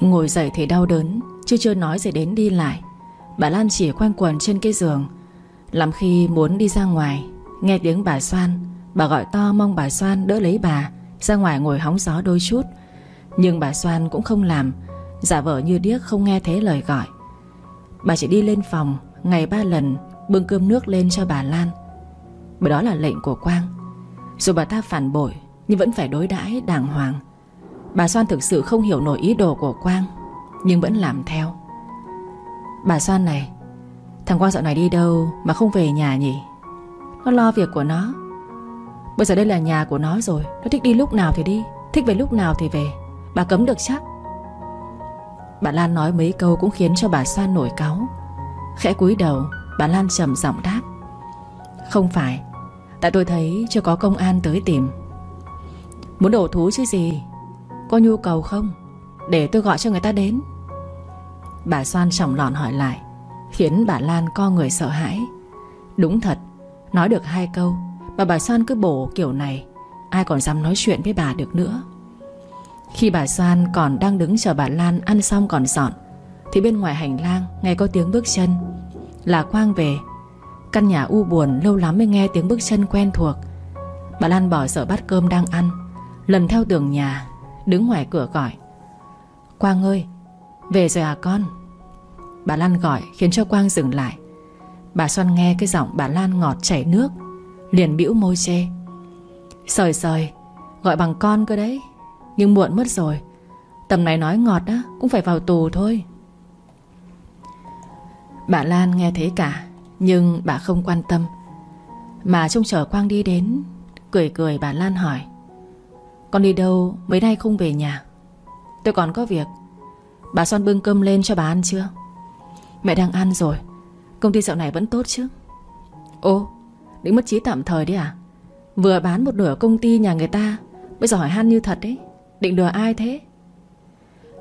Ngồi dậy thì đau đớn, Chứ chưa nói gì đến đi lại. Bà Lan chỉ quanh quần trên cái giường. Làm khi muốn đi ra ngoài, Nghe tiếng bà Soan, Bà gọi to mong bà Soan đỡ lấy bà, Ra ngoài ngồi hóng gió đôi chút. Nhưng bà Soan cũng không làm, Giả vờ như điếc không nghe thấy lời gọi. Bà chỉ đi lên phòng, Ngày ba lần, bưng cơm nước lên cho bà Lan. Bởi đó là lệnh của Quang. Dù bà ta phản bội, Nhưng vẫn phải đối đãi đàng hoàng. Bà Soan thực sự không hiểu nổi ý đồ của Quang, Nhưng vẫn làm theo. Bà Soan này, Thằng Quang dạo này đi đâu mà không về nhà nhỉ? Nó lo việc của nó. Bây giờ đây là nhà của nó rồi, Nó thích đi lúc nào thì đi, Thích về lúc nào thì về. Bà cấm được chắc. Bà Lan nói mấy câu cũng khiến cho bà Soan nổi cáu. Khẽ cúi đầu, Bà Lan trầm giọng đáp. Không phải, Tại tôi thấy chưa có công an tới tìm. Muốn đổ thú chứ gì? Có nhu cầu không? Để tôi gọi cho người ta đến. Bà Soan trọng lọn hỏi lại, Khiến bà Lan co người sợ hãi. Đúng thật, Nói được hai câu, Mà bà Soan cứ bổ kiểu này, Ai còn dám nói chuyện với bà được nữa. Khi bà Soan còn đang đứng chờ bà Lan ăn xong còn dọn, Thì bên ngoài hành lang nghe có tiếng bước chân. Là Quang về. Căn nhà u buồn lâu lắm mới nghe tiếng bước chân quen thuộc. Bà Lan bỏ sợ bát cơm đang ăn, Lần theo tường nhà Đứng ngoài cửa gọi. Quang ơi, Về rồi à con? Bà Lan gọi khiến cho Quang dừng lại. Bà Xoan nghe cái giọng bà Lan ngọt chảy nước, Liền bĩu môi chê. Sời sời, Gọi bằng con cơ đấy, Nhưng muộn mất rồi. Tầm này nói ngọt á, Cũng phải vào tù thôi. Bà Lan nghe thế cả, Nhưng bà không quan tâm. Mà trông chờ Quang đi đến, Cười cười bà Lan hỏi. Con đi đâu mấy nay không về nhà? Tôi còn có việc. Bà Xoan bưng cơm lên cho bà ăn chưa? Mẹ đang ăn rồi. Công ty dạo này vẫn tốt chứ? Ô định mất trí tạm thời đấy à? Vừa bán một nửa công ty nhà người ta, Bây giờ hỏi han như thật đấy. Định lừa ai thế?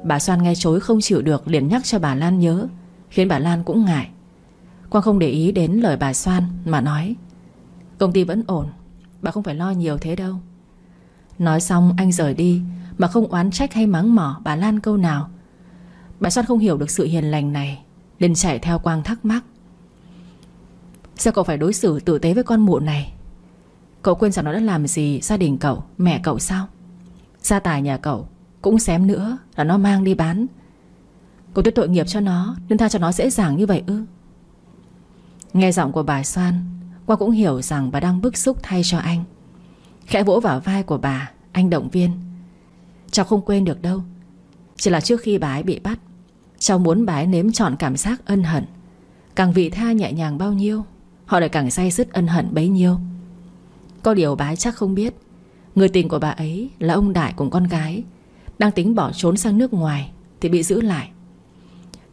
Bà Soan nghe chối không chịu được liền nhắc cho bà Lan nhớ, Khiến bà Lan cũng ngại. Quang không để ý đến lời bà Soan Mà nói, Công ty vẫn ổn, Bà không phải lo nhiều thế đâu. Nói xong anh rời đi Mà không oán trách hay mắng mỏ bà Lan câu nào. Bà Soan không hiểu được sự hiền lành này Liền chạy theo Quang thắc mắc. Sao cậu phải đối xử tử tế với con mụ này? Cậu quên rằng nó đã làm gì Gia đình cậu, mẹ cậu sao? Gia tài nhà cậu Cũng xém nữa là nó mang đi bán. Cậu tuyết tội nghiệp cho nó Nên tha cho nó dễ dàng như vậy ư? Nghe giọng của bà Soan Quang cũng hiểu rằng bà đang bức xúc thay cho anh. Khẽ vỗ vào vai của bà, Anh động viên. Cháu không quên được đâu. Chỉ là trước khi bà ấy bị bắt, Cháu muốn bà ấy nếm trọn cảm giác ân hận. Càng vị tha nhẹ nhàng bao nhiêu, Họ lại càng say sứt ân hận bấy nhiêu. Có điều bà ấy chắc không biết, Người tình của bà ấy là ông Đại cùng con gái, Đang tính bỏ trốn sang nước ngoài Thì bị giữ lại.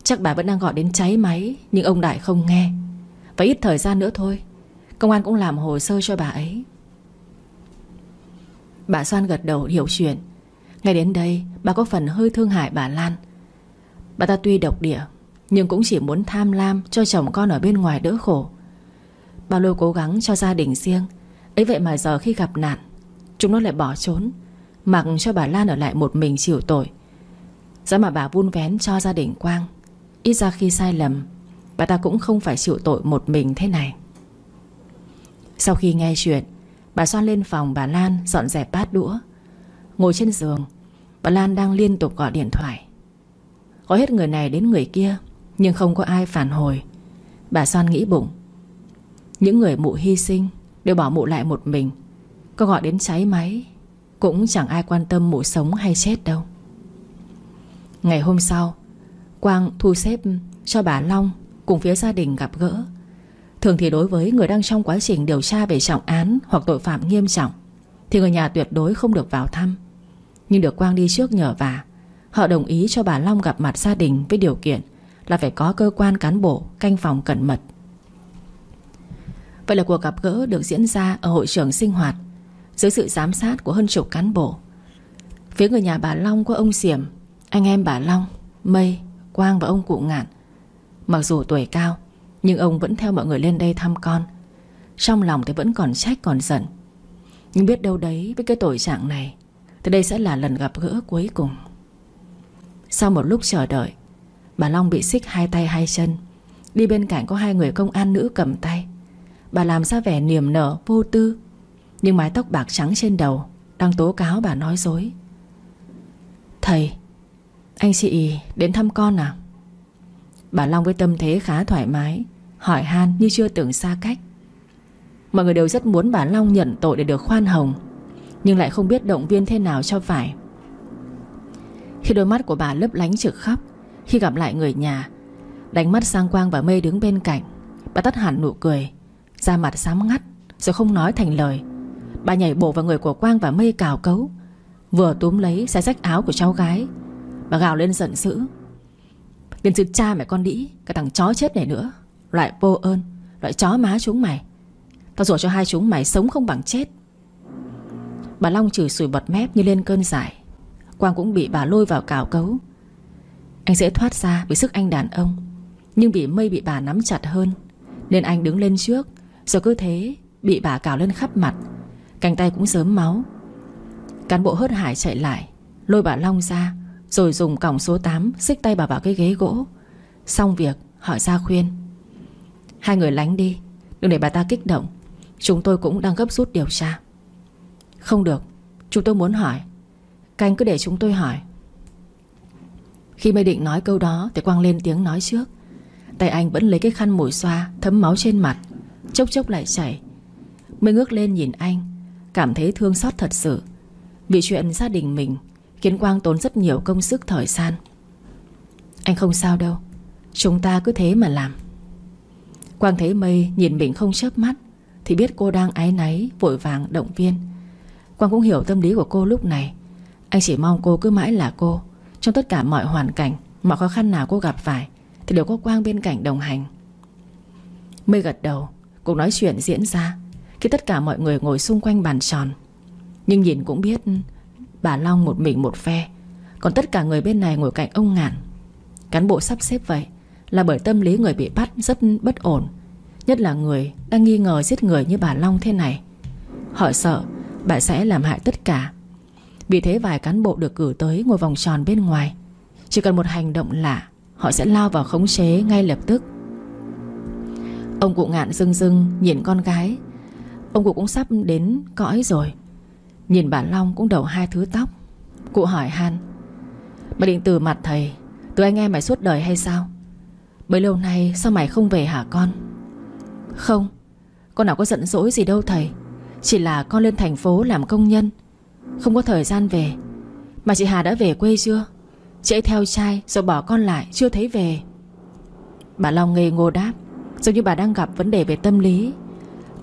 Chắc bà vẫn đang gọi đến cháy máy, Nhưng ông Đại không nghe. Và ít thời gian nữa thôi, Công an cũng làm hồ sơ cho bà ấy. Bà Soan gật đầu hiểu chuyện. Ngay đến đây, bà có phần hơi thương hại bà Lan. Bà ta tuy độc địa, Nhưng cũng chỉ muốn tham lam Cho chồng con ở bên ngoài đỡ khổ. Bao lôi cố gắng cho gia đình riêng. Ấy vậy mà giờ khi gặp nạn, Chúng nó lại bỏ trốn, Mặc cho bà Lan ở lại một mình chịu tội. Giá mà bà vun vén cho gia đình Quang, Ít ra khi sai lầm, Bà ta cũng không phải chịu tội một mình thế này. Sau khi nghe chuyện Bà xoan lên phòng bà Lan dọn dẹp bát đũa. Ngồi trên giường, Bà Lan đang liên tục gọi điện thoại. Có hết người này đến người kia, Nhưng không có ai phản hồi. Bà Soan nghĩ bụng. Những người mụ hy sinh Đều bỏ mụ lại một mình. Có gọi đến cháy máy, Cũng chẳng ai quan tâm mụ sống hay chết đâu. Ngày hôm sau, Quang thu xếp cho bà Long Cùng phía gia đình gặp gỡ. Thường thì đối với người đang trong quá trình điều tra về trọng án Hoặc tội phạm nghiêm trọng Thì người nhà tuyệt đối không được vào thăm. Nhưng được Quang đi trước nhờ vả Họ đồng ý cho bà Long gặp mặt gia đình Với điều kiện là phải có cơ quan cán bộ Canh phòng cẩn mật. Vậy là cuộc gặp gỡ được diễn ra Ở hội trường sinh hoạt Dưới sự giám sát của hơn chục cán bộ. Phía người nhà bà Long có ông Xiểm Anh em bà Long Mây, Quang và ông Cụ Ngạn. Mặc dù tuổi cao nhưng ông vẫn theo mọi người lên đây thăm con. Trong lòng thì vẫn còn trách, còn giận. Nhưng biết đâu đấy, Với cái tội trạng này, Thì đây sẽ là lần gặp gỡ cuối cùng. Sau một lúc chờ đợi, Bà Long bị xích hai tay hai chân. Đi bên cạnh có hai người công an nữ cầm tay. Bà làm ra vẻ niềm nở, vô tư. Nhưng mái tóc bạc trắng trên đầu Đang tố cáo bà nói dối. Thầy, Anh chị đến thăm con à? Bà Long với tâm thế khá thoải mái. Hỏi han như chưa tưởng xa cách. Mọi người đều rất muốn bà Long nhận tội để được khoan hồng, Nhưng lại không biết động viên thế nào cho phải. Khi đôi mắt của bà lấp lánh trực khóc Khi gặp lại người nhà, Đánh mắt sang Quang và Mây đứng bên cạnh, Bà tắt hẳn nụ cười, Da mặt xám ngắt, Rồi không nói thành lời. Bà nhảy bổ vào người của Quang và Mây cào cấu, Vừa túm lấy xe rách áo của cháu gái. Bà gào lên giận dữ. Liền sự cha mẹ con đĩ Cái thằng chó chết này nữa. Loại vô ơn, Loại chó má chúng mày. Tao rủa cho hai chúng mày sống không bằng chết. Bà Long chửi sùi bọt mép như lên cơn giải. Quang cũng bị bà lôi vào cào cấu. Anh dễ thoát ra vì sức anh đàn ông, Nhưng bị mây bị bà nắm chặt hơn, Nên anh đứng lên trước. Rồi cứ thế, bị bà cào lên khắp mặt. Cánh tay cũng sớm máu. Cán bộ hớt hải chạy lại, Lôi bà Long ra. Rồi dùng còng số 8 Xích tay bà vào cái ghế gỗ. Xong việc hỏi ra khuyên. Hai người lánh đi, Đừng để bà ta kích động. Chúng tôi cũng đang gấp rút điều tra. Không được, Chúng tôi muốn hỏi. Canh cứ để chúng tôi hỏi. Khi mê định nói câu đó, Thì Quang lên tiếng nói trước. Tay anh vẫn lấy cái khăn mùi xoa, Thấm máu trên mặt. Chốc chốc lại chảy. Mới ngước lên nhìn anh, Cảm thấy thương xót thật sự. Vì chuyện gia đình mình Khiến Quang tốn rất nhiều công sức, thời gian. Anh không sao đâu. Chúng ta cứ thế mà làm. Quang thấy mây nhìn mình không chớp mắt, Thì biết cô đang ái náy, Vội vàng động viên. Quang cũng hiểu tâm lý của cô lúc này. Anh chỉ mong cô cứ mãi là cô. Trong tất cả mọi hoàn cảnh, Mọi khó khăn nào cô gặp phải, Thì đều có Quang bên cạnh đồng hành. Mây gật đầu, Cuộc nói chuyện diễn ra, Khi tất cả mọi người ngồi xung quanh bàn tròn. Nhưng nhìn cũng biết Bà Long một mình một phe. Còn tất cả người bên này ngồi cạnh ông Ngạn. Cán bộ sắp xếp vậy Là bởi tâm lý người bị bắt rất bất ổn, Nhất là người đang nghi ngờ giết người như bà Long thế này. Họ sợ bà sẽ làm hại tất cả. Vì thế vài cán bộ được cử tới ngồi vòng tròn bên ngoài. Chỉ cần một hành động lạ, Họ sẽ lao vào khống chế ngay lập tức. Ông cụ ngạn rưng rưng nhìn con gái. Ông cụ cũng sắp đến cõi rồi. Nhìn bà Long cũng đầu hai thứ tóc. Cụ hỏi Han Mày định từ mặt thầy, Từ anh em mày suốt đời hay sao? Bấy lâu nay sao mày không về hả con? Không, Con nào có giận dỗi gì đâu thầy, Chỉ là con lên thành phố làm công nhân, Không có thời gian về. Mà chị Hà đã về quê chưa? Chị ấy theo trai rồi bỏ con lại, Chưa thấy về. Bà Long ngây ngô đáp, Giống như bà đang gặp vấn đề về tâm lý.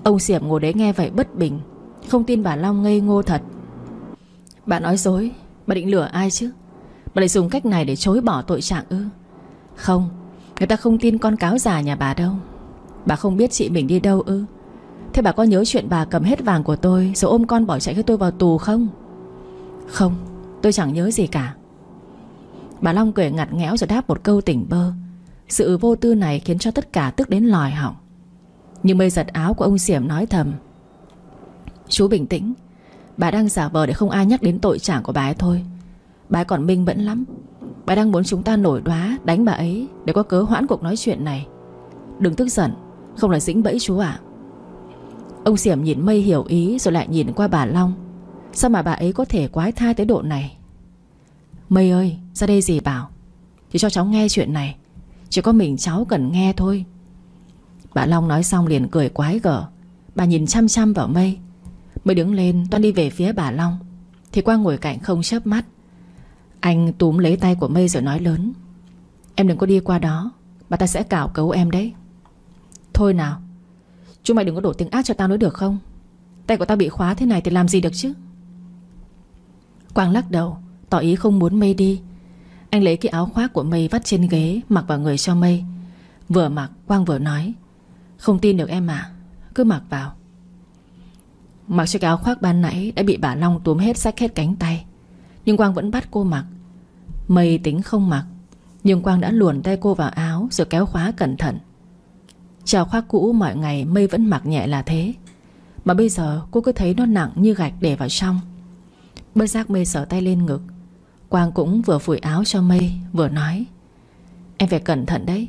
Ông Xiểm ngồi đấy nghe vậy bất bình không tin bà Long ngây ngô thật. Bà nói dối, Bà định lừa ai chứ? Bà lại dùng cách này để chối bỏ tội trạng ư? Không, Người ta không tin con cáo già nhà bà đâu. Bà không biết chị mình đi đâu ư? Thế bà có nhớ chuyện bà cầm hết vàng của tôi Rồi ôm con bỏ chạy khi tôi vào tù không? Không, Tôi chẳng nhớ gì cả. Bà Long cười ngặt nghẽo rồi đáp một câu tỉnh bơ. Sự vô tư này khiến cho tất cả tức đến lòi họng. Nhưng mây giật áo của ông Xiểm nói thầm Chú bình tĩnh. Bà đang giả vờ để không ai nhắc đến tội trạng của bà ấy thôi. Bà ấy còn minh vẫn lắm. Bà đang muốn chúng ta nổi đoá, Đánh bà ấy để có cớ hoãn cuộc nói chuyện này. Đừng tức giận, Không là dĩnh bẫy chú ạ. Ông Xiểm nhìn mây hiểu ý Rồi lại nhìn qua bà Long. Sao mà bà ấy có thể quái thai tới độ này? Mây ơi, ra đây gì bảo. Chỉ cho cháu nghe chuyện này. Chỉ có mình cháu cần nghe thôi. Bà Long nói xong liền cười quái gở. Bà nhìn chăm chăm vào mây. Mới đứng lên, toan đi về phía bà Long. Thì Quang ngồi cạnh không chớp mắt, Anh túm lấy tay của mây rồi nói lớn, Em đừng có đi qua đó, Bà ta sẽ cảo cấu em đấy. Thôi nào, Chúng mày đừng có đổ tiếng ác cho tao nữa được không? Tay của tao bị khóa thế này thì làm gì được chứ? Quang lắc đầu, Tỏ ý không muốn mây đi. Anh lấy cái áo khoác của mây vắt trên ghế, Mặc vào người cho mây. Vừa mặc, Quang vừa nói, Không tin được em à Cứ mặc vào. Mặc chiếc áo khoác ban nãy Đã bị bà Long túm hết sách hết cánh tay. Nhưng Quang vẫn bắt cô mặc. Mây tính không mặc, Nhưng Quang đã luồn tay cô vào áo Rồi kéo khóa cẩn thận. Chào khoác cũ mọi ngày Mây vẫn mặc nhẹ là thế. Mà bây giờ cô cứ thấy nó nặng như gạch để vào trong. Bất giác Mây sở tay lên ngực. Quang cũng vừa phủi áo cho mây, Vừa nói, Em phải cẩn thận đấy.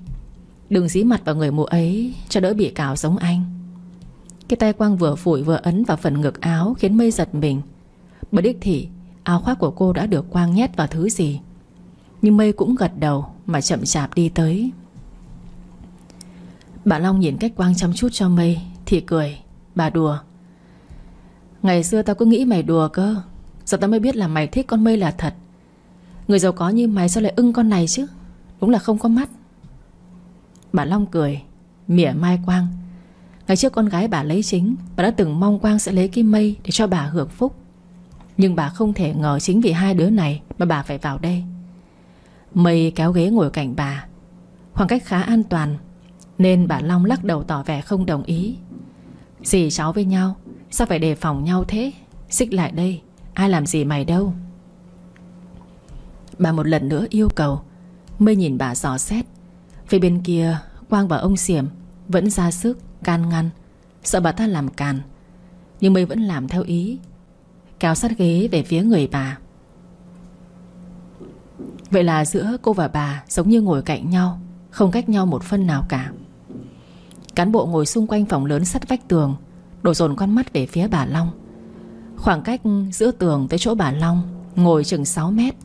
Đừng dí mặt vào người mụ ấy Cho đỡ bị cào giống anh. Cái tay Quang vừa phủi vừa ấn vào phần ngực áo Khiến mây giật mình. Bởi đích thị áo khoác của cô đã được Quang nhét vào thứ gì? Nhưng mây cũng gật đầu Mà chậm chạp đi tới. Bà Long nhìn cách Quang chăm chút cho mây, Thì cười. Bà đùa. Ngày xưa tao cứ nghĩ mày đùa cơ. Giờ tao mới biết là mày thích con mây là thật. Người giàu có như mày sao lại ưng con này chứ? Đúng là không có mắt. Bà Long cười. Mỉa mai Quang. Ngày trước con gái bà lấy chính, Bà đã từng mong Quang sẽ lấy cái mây Để cho bà hưởng phúc. Nhưng bà không thể ngờ chính vì hai đứa này Mà bà phải vào đây. Mây kéo ghế ngồi cạnh bà. Khoảng cách khá an toàn, Nên bà Long lắc đầu tỏ vẻ không đồng ý. Dì cháu với nhau, Sao phải đề phòng nhau thế? Xích lại đây, Ai làm gì mày đâu? Bà một lần nữa yêu cầu. Mây nhìn bà dò xét. Phía bên kia, Quang và ông Xiểm Vẫn ra sức can ngăn. Sợ bà ta làm càn, Nhưng Mây vẫn làm theo ý. Kéo sát ghế về phía người bà. Vậy là giữa cô và bà Giống như ngồi cạnh nhau, Không cách nhau một phân nào cả. Cán bộ ngồi xung quanh phòng lớn sắt vách tường, Đổ dồn con mắt về phía bà Long. Khoảng cách giữa tường tới chỗ bà Long Ngồi chừng 6 mét,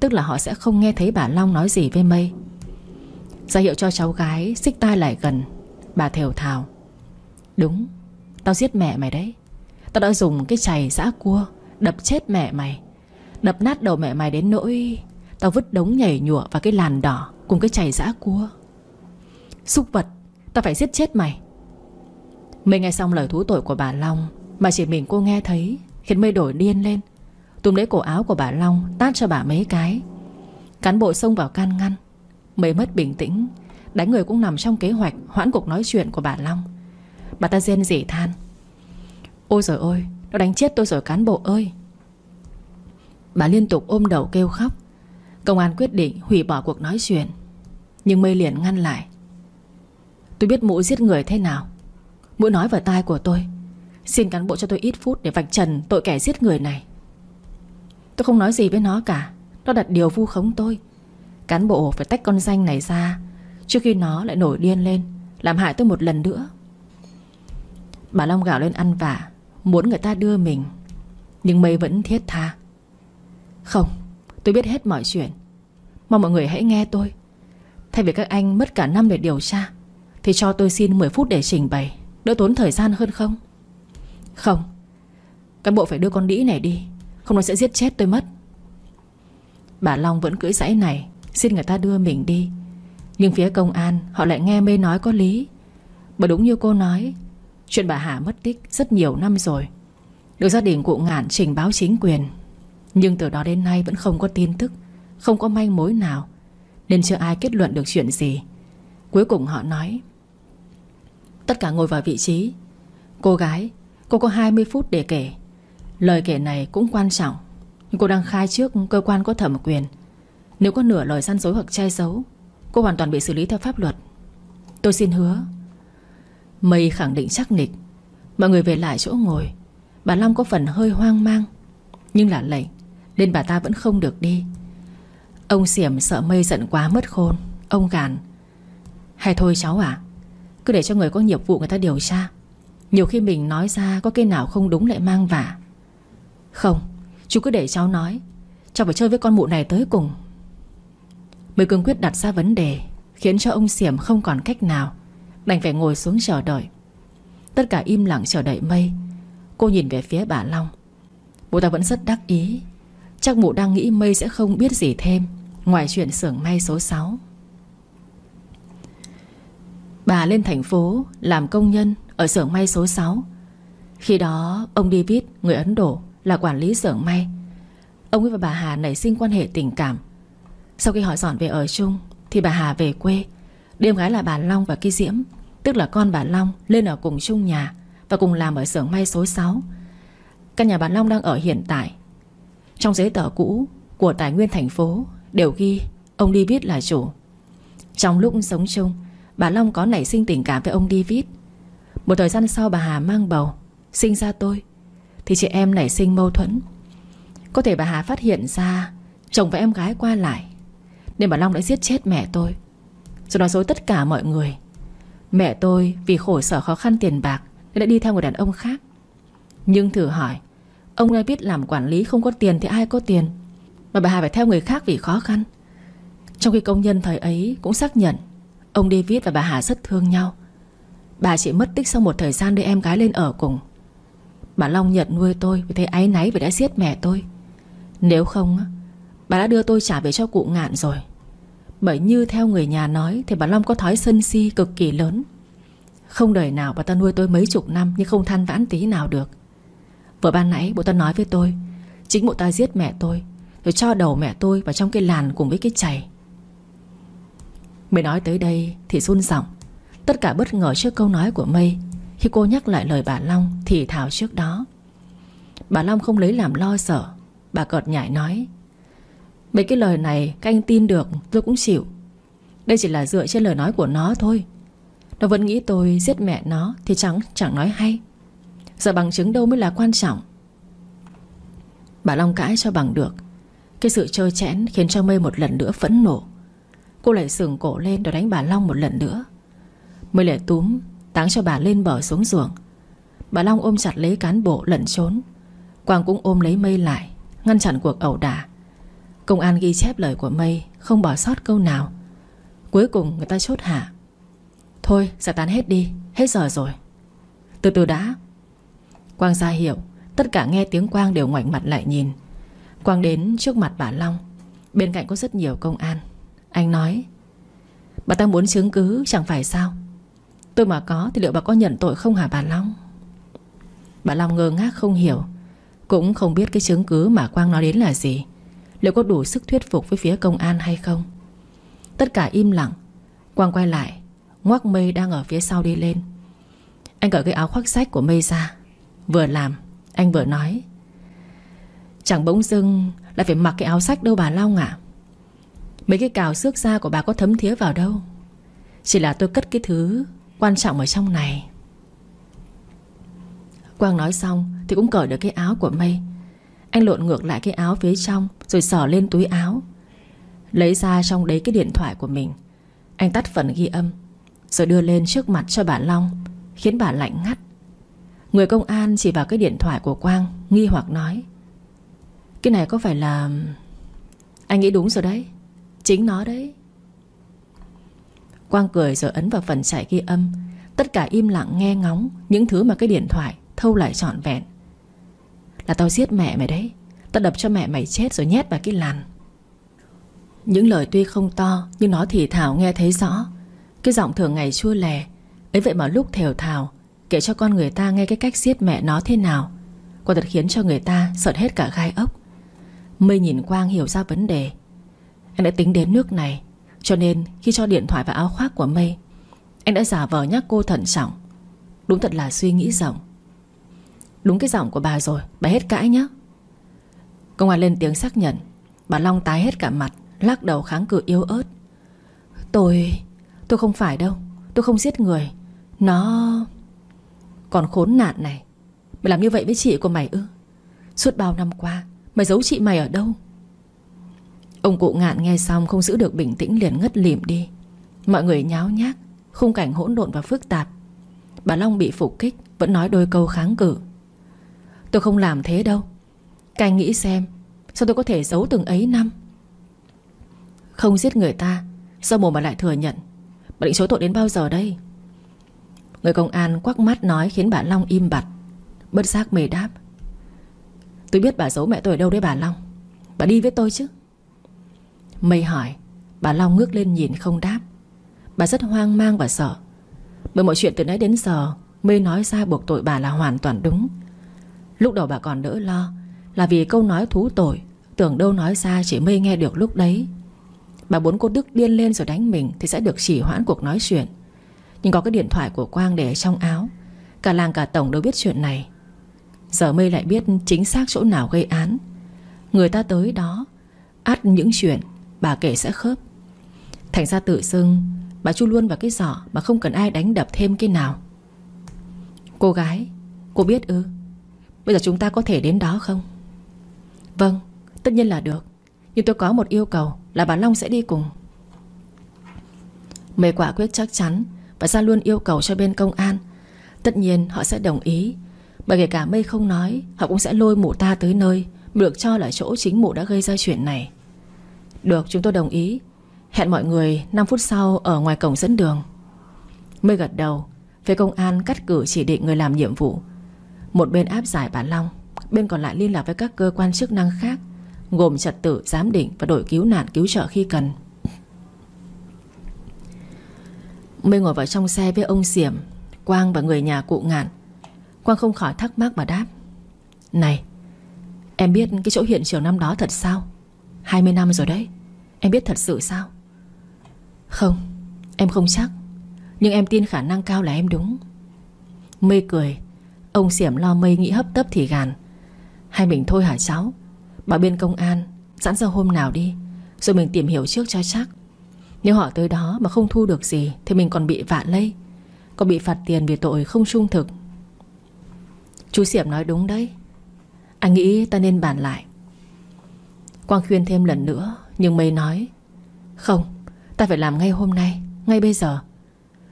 Tức là họ sẽ không nghe thấy bà Long nói gì với Mây. Ra hiệu cho cháu gái Xích tai lại gần, Bà thều thào. Đúng, Tao giết mẹ mày đấy. Tao đã dùng cái chày giã cua, Đập chết mẹ mày. Đập nát đầu mẹ mày đến nỗi Tao vứt đống nhảy nhụa và cái làn đỏ Cùng cái chày giã cua. Xúc vật, Tao phải giết chết mày. Mây nghe xong lời thú tội của bà Long Mà chỉ mình cô nghe thấy, Khiến mây đổi điên lên. Tùm lấy cổ áo của bà Long, Tát cho bà mấy cái. Cán bộ xông vào can ngăn. Mới mất bình tĩnh, Đánh người cũng nằm trong kế hoạch, hoãn cuộc nói chuyện của bà Long. Bà ta rên rỉ than. Ôi rồi ơi, Nó đánh chết tôi rồi cán bộ ơi. Bà liên tục ôm đầu kêu khóc. Công an quyết định hủy bỏ cuộc nói chuyện, Nhưng mây liền ngăn lại. Tôi biết mũ giết người thế nào. Mũ nói vào tai của tôi, Xin cán bộ cho tôi ít phút để vạch trần tội kẻ giết người này. Tôi không nói gì với nó cả. Nó đặt điều vu khống tôi. Cán bộ phải tách con danh này ra, Trước khi nó lại nổi điên lên, Làm hại tôi một lần nữa. Bà Long gào lên ăn vả, Muốn người ta đưa mình. Nhưng mây vẫn thiết tha. Không, tôi biết hết mọi chuyện. Mong mọi người hãy nghe tôi. Thay vì các anh mất cả năm để điều tra, Thì cho tôi xin 10 phút để trình bày, Đỡ tốn thời gian hơn không? Không. Cán bộ phải đưa con đĩ này đi, Không nó sẽ giết chết tôi mất. Bà Long vẫn cưỡi dãy này, Xin người ta đưa mình đi. Nhưng phía công an, họ lại nghe mê nói có lý. Bởi đúng như cô nói Chuyện bà Hà mất tích rất nhiều năm rồi. Được gia đình cụ ngạn trình báo chính quyền. Nhưng từ đó đến nay vẫn không có tin tức, Không có manh mối nào, Nên chưa ai kết luận được chuyện gì. Cuối cùng họ nói, Tất cả ngồi vào vị trí. Cô gái, Cô có 20 phút để kể. Lời kể này cũng quan trọng. Nhưng cô đang khai trước cơ quan có thẩm quyền. Nếu có nửa lời gian dối hoặc che giấu, Cô hoàn toàn bị xử lý theo pháp luật. Tôi xin hứa Mây khẳng định chắc nịch. Mọi người về lại chỗ ngồi. Bà Long có phần hơi hoang mang, Nhưng là lệnh Nên bà ta vẫn không được đi. Ông Xiểm sợ mây giận quá mất khôn. Ông gàn, Hay thôi cháu à Cứ để cho người có nhiệm vụ người ta điều tra. Nhiều khi mình nói ra có cái nào không đúng lại mang vả. Không, Chú cứ để cháu nói. Cháu phải chơi với con mụ này tới cùng. Mới cương quyết đặt ra vấn đề, Khiến cho ông Xiểm không còn cách nào. Đành phải ngồi xuống chờ đợi. Tất cả im lặng chờ đợi mây. Cô nhìn về phía bà Long. Bố ta vẫn rất đắc ý. Chắc mụ đang nghĩ mây sẽ không biết gì thêm, Ngoài chuyện xưởng may số 6 Bà lên thành phố Làm công nhân ở xưởng may số 6 Khi đó, ông David, Người Ấn Độ, là quản lý xưởng may. Ông ấy và bà Hà nảy sinh quan hệ tình cảm. Sau khi họ dọn về ở chung, Thì bà Hà về quê. Đêm gái là bà Long và Ki Diễm. Tức là con bà Long, lên ở cùng chung nhà Và cùng làm ở xưởng may số 6 Căn nhà bà Long đang ở hiện tại. Trong giấy tờ cũ Của tài nguyên thành phố Đều ghi, ông David là chủ. Trong lúc sống chung, Bà Long có nảy sinh tình cảm với ông David Một thời gian sau, bà Hà mang bầu, Sinh ra tôi, Thì chị em nảy sinh mâu thuẫn. Có thể bà Hà phát hiện ra Chồng và em gái qua lại, Nên bà Long đã giết chết mẹ tôi. Rồi nói dối tất cả mọi người. Mẹ tôi vì khổ sở khó khăn tiền bạc Nên đã đi theo người đàn ông khác. Nhưng thử hỏi, Ông ai biết làm quản lý không có tiền thì ai có tiền? Mà bà Hà phải theo người khác vì khó khăn. Trong khi công nhân thời ấy cũng xác nhận, Ông David và bà Hà rất thương nhau. Bà chỉ mất tích sau một thời gian đưa em gái lên ở cùng. Bà Long nhận nuôi tôi Vì thấy áy náy vì đã giết mẹ tôi. Nếu không Bà đã đưa tôi trả về cho cụ ngạn rồi. Bởi như theo người nhà nói Thì bà Long có thói sân si cực kỳ lớn. Không đời nào bà ta nuôi tôi mấy chục năm Nhưng không than vãn tí nào được. Vừa ban nãy bộ ta nói với tôi, Chính bộ ta giết mẹ tôi, Rồi cho đầu mẹ tôi vào trong cái làn cùng với cái chày. Mới nói tới đây thì run giọng. Tất cả bất ngờ trước câu nói của Mây, Khi cô nhắc lại lời bà Long Thì thảo trước đó. Bà Long không lấy làm lo sợ, Bà cợt nhại nói Mấy cái lời này các anh tin được, Tôi cũng chịu. Đây chỉ là dựa trên lời nói của nó thôi. Nó vẫn nghĩ tôi giết mẹ nó Thì chẳng chẳng nói hay. Giờ bằng chứng đâu mới là quan trọng. Bà Long cãi cho bằng được. Cái sự trơ chẽn khiến cho Mây một lần nữa phẫn nộ. Cô lại sừng cổ lên rồi đánh bà Long một lần nữa. Mây lại túm, Táng cho bà lên bờ xuống ruộng. Bà Long ôm chặt lấy cán bộ lẩn trốn. Quang cũng ôm lấy Mây lại, Ngăn chặn cuộc ẩu đả. Công an ghi chép lời của Mây, Không bỏ sót câu nào. Cuối cùng người ta chốt hạ. Thôi giải tán hết đi, Hết giờ rồi. Từ từ đã. Quang ra hiệu, Tất cả nghe tiếng Quang đều ngoảnh mặt lại nhìn. Quang đến trước mặt bà Long. Bên cạnh có rất nhiều công an. Anh nói, Bà ta muốn chứng cứ, chẳng phải sao? Tôi mà có thì liệu bà có nhận tội không hả bà Long? Bà Long ngơ ngác không hiểu, Cũng không biết cái chứng cứ mà Quang nói đến là gì. Liệu có đủ sức thuyết phục với phía công an hay không? Tất cả im lặng. Quang quay lại. Ngoác mây đang ở phía sau đi lên. Anh cởi cái áo khoác sách của mây ra. Vừa làm, Anh vừa nói. Chẳng bỗng dưng Lại phải mặc cái áo sách đâu bà Long ạ. Mấy cái cào xước da của bà có thấm thía vào đâu? Chỉ là tôi cất cái thứ Quan trọng ở trong này. Quang nói xong Thì cũng cởi được cái áo của mây anh lộn ngược lại cái áo phía trong, Rồi sỏ lên túi áo. Lấy ra trong đấy cái điện thoại của mình. Anh tắt phần ghi âm, Rồi đưa lên trước mặt cho bà Long, Khiến bà lạnh ngắt. Người công an chỉ vào cái điện thoại của Quang, Nghi hoặc nói, Cái này có phải là Anh nghĩ đúng rồi đấy, Chính nó đấy. Quang cười rồi ấn vào phần chạy ghi âm. Tất cả im lặng nghe ngóng Những thứ mà cái điện thoại thâu lại trọn vẹn. Là tao giết mẹ mày đấy. Tao đập cho mẹ mày chết rồi nhét vào cái làn. Những lời tuy không to, Nhưng nó thì thảo nghe thấy rõ. Cái giọng thường ngày chua lè. Ấy vậy mà lúc thều thào, Kể cho con người ta nghe cái cách giết mẹ nó thế nào, Quả thật khiến cho người ta sợ hết cả gai ốc. Mây nhìn Quang hiểu ra vấn đề. Anh đã tính đến nước này, Cho nên khi cho điện thoại vào áo khoác của Mây, Anh đã giả vờ nhắc cô thận trọng. Đúng thật là suy nghĩ rộng. Đúng cái giọng của bà rồi, Bà hết cãi nhé Công an lên tiếng xác nhận, Bà Long tái hết cả mặt, Lắc đầu kháng cự yếu ớt. Tôi... tôi không phải đâu, Tôi không giết người, Nó... Còn khốn nạn này. Mày làm như vậy với chị của mày ư? Suốt bao năm qua, Mày giấu chị mày ở đâu? Ông cụ ngạn nghe xong không giữ được bình tĩnh liền ngất lịm đi. Mọi người nháo nhác, Khung cảnh hỗn độn và phức tạp. Bà Long bị phục kích, Vẫn nói đôi câu kháng cự. Tôi không làm thế đâu. Các anh nghĩ xem, Sao tôi có thể giấu từng ấy năm? Không giết người ta, Sao mồm mà lại thừa nhận? Bà định chối tội đến bao giờ đây? Người công an quắc mắt nói khiến bà Long im bặt, Bất giác mề đáp. Tôi biết bà giấu mẹ tôi ở đâu đấy bà Long. Bà đi với tôi chứ. Mây hỏi, Bà Long ngước lên nhìn không đáp. Bà rất hoang mang và sợ. Bởi mọi chuyện từ nãy đến giờ, Mây nói ra buộc tội bà là hoàn toàn đúng. Lúc đầu bà còn đỡ lo, Là vì câu nói thú tội, Tưởng đâu nói ra chỉ Mây nghe được lúc đấy. Bà muốn cô Đức điên lên rồi đánh mình Thì sẽ được chỉ hoãn cuộc nói chuyện. Nhưng có cái điện thoại của Quang để trong áo, Cả làng cả tổng đều biết chuyện này. Giờ mây lại biết chính xác chỗ nào gây án. Người ta tới đó, Át những chuyện, bà kể sẽ khớp. Thành ra tự xưng Bà chu luôn vào cái giỏ Mà không cần ai đánh đập thêm cái nào. Cô gái, Cô biết ư? Bây giờ chúng ta có thể đến đó không? Vâng Tất nhiên là được. Nhưng tôi có một yêu cầu Là bà Long sẽ đi cùng. Mây quả quyết chắc chắn Và ra luôn yêu cầu cho bên công an. Tất nhiên, họ sẽ đồng ý. Bởi kể cả Mây không nói, Họ cũng sẽ lôi mụ ta tới nơi, Được cho là chỗ chính mụ đã gây ra chuyện này. Được, chúng tôi đồng ý. Hẹn mọi người 5 phút sau Ở ngoài cổng dẫn đường. Mây gật đầu. Phía công an cắt cử chỉ định người làm nhiệm vụ. Một bên áp giải bà Long Bên còn lại liên lạc với các cơ quan chức năng khác Gồm trật tự, giám định Và đội cứu nạn cứu trợ khi cần. Mây ngồi vào trong xe với ông Xiểm Quang và người nhà cụ ngạn. Quang không khỏi thắc mắc mà đáp Này Em biết cái chỗ hiện trường năm đó thật sao? 20 năm rồi đấy Em biết thật sự sao? Không Em không chắc Nhưng em tin khả năng cao là em đúng. Mây cười. Ông Xiểm lo mây nghĩ hấp tấp thì gàn. Hay mình thôi hả cháu? Bảo bên công an, Sẵn ra hôm nào đi, Rồi mình tìm hiểu trước cho chắc. Nếu họ tới đó mà không thu được gì, Thì mình còn bị vạ lây. Còn bị phạt tiền vì tội không trung thực. Chú Xiểm nói đúng đấy. Anh nghĩ ta nên bàn lại. Quang khuyên thêm lần nữa, Nhưng mây nói, Không, Ta phải làm ngay hôm nay, Ngay bây giờ.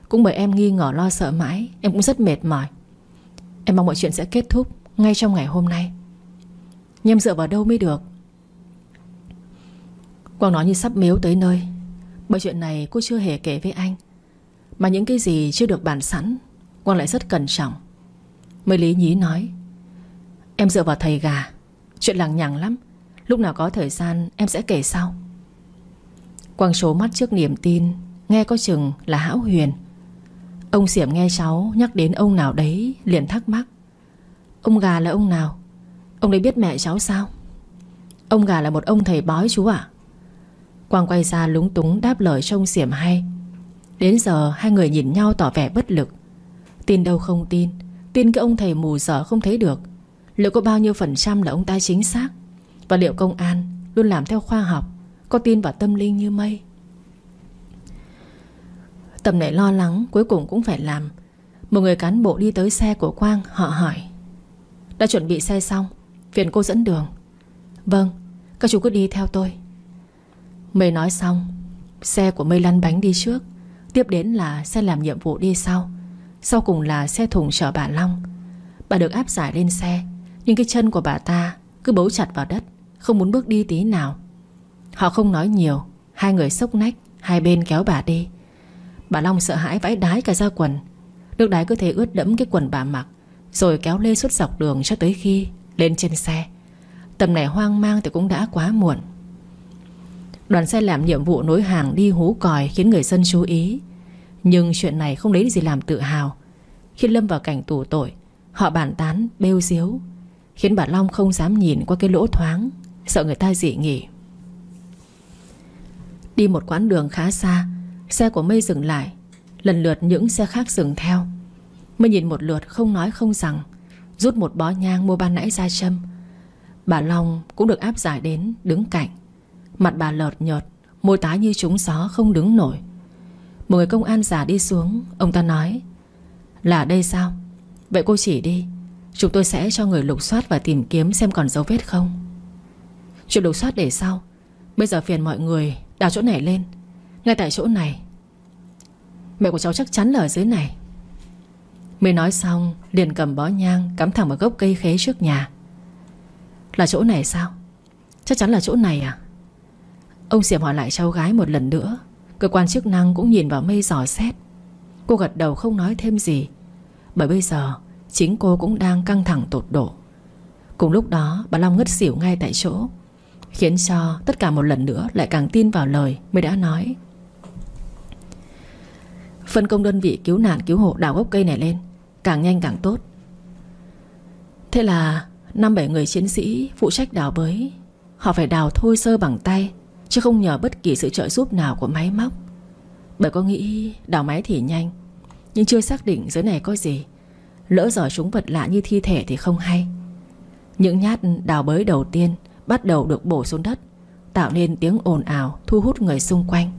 Cũng bởi em nghi ngờ lo sợ mãi, Em cũng rất mệt mỏi. Em mong mọi chuyện sẽ kết thúc Ngay trong ngày hôm nay. Nhưng em dựa vào đâu mới được? Quang nói như sắp miếu tới nơi. Bởi chuyện này cô chưa hề kể với anh. Mà những cái gì chưa được bàn sẵn, Quang lại rất cẩn trọng. Mới lý nhí nói, Em dựa vào thầy gà, Chuyện lằng nhằng lắm. Lúc nào có thời gian, em sẽ kể sau. Quang số mắt trước niềm tin, Nghe có chừng là hão huyền. Ông Xiểm nghe cháu nhắc đến ông nào đấy Liền thắc mắc. Ông gà là ông nào? Ông đấy biết mẹ cháu sao? Ông gà là một ông thầy bói chú ạ. Quang quay ra lúng túng đáp lời cho ông Xiểm hay. Đến giờ hai người nhìn nhau tỏ vẻ bất lực. Tin đâu không tin Tin cái ông thầy mù dở không thấy được. Liệu có bao nhiêu phần trăm là ông ta chính xác? Và liệu công an luôn làm theo khoa học, Có tin vào tâm linh như mây? Tầm này lo lắng, Cuối cùng cũng phải làm. Một người cán bộ đi tới xe của Quang, Họ hỏi. Đã chuẩn bị xe xong, Phiền cô dẫn đường. Vâng Các chú cứ đi theo tôi. Mây nói xong, Xe của Mây lăn bánh đi trước. Tiếp đến là xe làm nhiệm vụ đi sau. Sau cùng là xe thùng chở bà Long. Bà được áp giải lên xe, Nhưng cái chân của bà ta cứ bấu chặt vào đất, Không muốn bước đi tí nào. Họ không nói nhiều, Hai người sốc nách, Hai bên kéo bà đi. Bà Long sợ hãi vãi đái cả ra quần. Nước đái cứ thế ướt đẫm cái quần bà mặc Rồi kéo lê suốt dọc đường cho tới khi Lên trên xe. Tầm này hoang mang thì cũng đã quá muộn. Đoàn xe làm nhiệm vụ nối hàng đi hú còi Khiến người dân chú ý. Nhưng chuyện này không lấy gì làm tự hào. Khi lâm vào cảnh tù tội Họ bàn tán, bêu diếu Khiến bà Long không dám nhìn qua cái lỗ thoáng Sợ người ta dị nghị. Đi một quãng đường khá xa Xe của Mây dừng lại. Lần lượt những xe khác dừng theo. Mây nhìn một lượt không nói không rằng, Rút một bó nhang mua ban nãy ra châm. Bà Long cũng được áp giải đến, Đứng cạnh. Mặt bà lợt nhợt, Môi tái như trúng gió không đứng nổi. Một người công an già đi xuống, Ông ta nói, Là đây sao? Vậy cô chỉ đi. Chúng tôi sẽ cho người lục soát và tìm kiếm xem còn dấu vết không. Chuyện lục soát để sau. Bây giờ phiền mọi người đào chỗ này lên. Ngay tại chỗ này. Mẹ của cháu chắc chắn là ở dưới này. Mới nói xong, Liền cầm bó nhang, cắm thẳng vào gốc cây khế trước nhà. Là chỗ này sao? Chắc chắn là chỗ này à? Ông Diệm hỏi lại cháu gái một lần nữa. Cơ quan chức năng cũng nhìn vào mây dò xét. Cô gật đầu không nói thêm gì. Bởi bây giờ, Chính cô cũng đang căng thẳng tột độ. Cùng lúc đó, bà Long ngất xỉu ngay tại chỗ, Khiến cho tất cả một lần nữa Lại càng tin vào lời mới đã nói. Phân công đơn vị cứu nạn, cứu hộ đào gốc cây này lên. Càng nhanh càng tốt. Thế là năm bảy người chiến sĩ phụ trách đào bới. Họ phải đào thôi sơ bằng tay, Chứ không nhờ bất kỳ sự trợ giúp nào của máy móc. Bởi có nghĩ đào máy thì nhanh, Nhưng chưa xác định dưới này có gì. Lỡ giỏi chúng vật lạ như thi thể thì không hay. Những nhát đào bới đầu tiên Bắt đầu được bổ xuống đất, Tạo nên tiếng ồn ào Thu hút người xung quanh.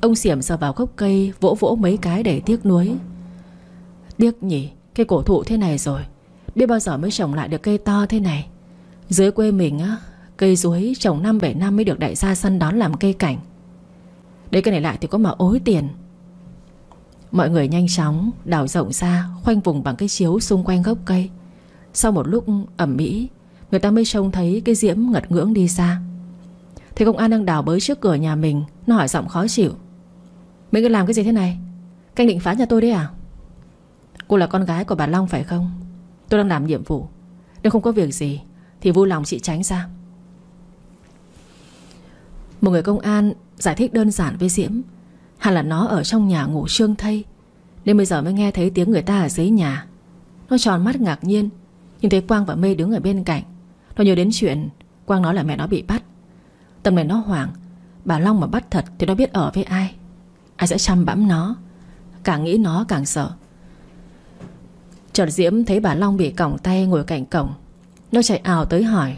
Ông xiểm sờ vào gốc cây, Vỗ vỗ mấy cái để tiếc nuối. Tiếc nhỉ Cây cổ thụ thế này rồi. Biết bao giờ mới trồng lại được cây to thế này? Dưới quê mình á, Cây ruối trồng năm bảy năm mới được đại gia săn đón làm cây cảnh. Đấy cái này lại thì có mà ối tiền. Mọi người nhanh chóng đào rộng ra, Khoanh vùng bằng cái chiếu xung quanh gốc cây. Sau một lúc ẩm mỹ, Người ta mới trông thấy cái diễm ngật ngưỡng đi xa. Thì công an đang đào bới trước cửa nhà mình, Nó hỏi giọng khó chịu mình cứ làm cái gì thế này? Canh định phá nhà tôi đấy à? Cô là con gái của bà Long phải không? Tôi đang làm nhiệm vụ. Nếu không có việc gì, Thì vui lòng chị tránh ra. Một người công an giải thích đơn giản với Diễm. Hẳn là nó ở trong nhà ngủ trương thây, Nên bây giờ mới nghe thấy tiếng người ta ở dưới nhà. Nó tròn mắt ngạc nhiên, nhìn thấy Quang và Mê đứng ở bên cạnh. Nó nhớ đến chuyện Quang nói là mẹ nó bị bắt. Tầm này nó hoảng, Bà Long mà bắt thật thì nó biết ở với ai. Ai sẽ chăm bẵm nó. Càng nghĩ nó càng sợ. Chợt Diễm thấy bà Long bị còng tay ngồi cạnh cổng. Nó chạy ảo tới hỏi,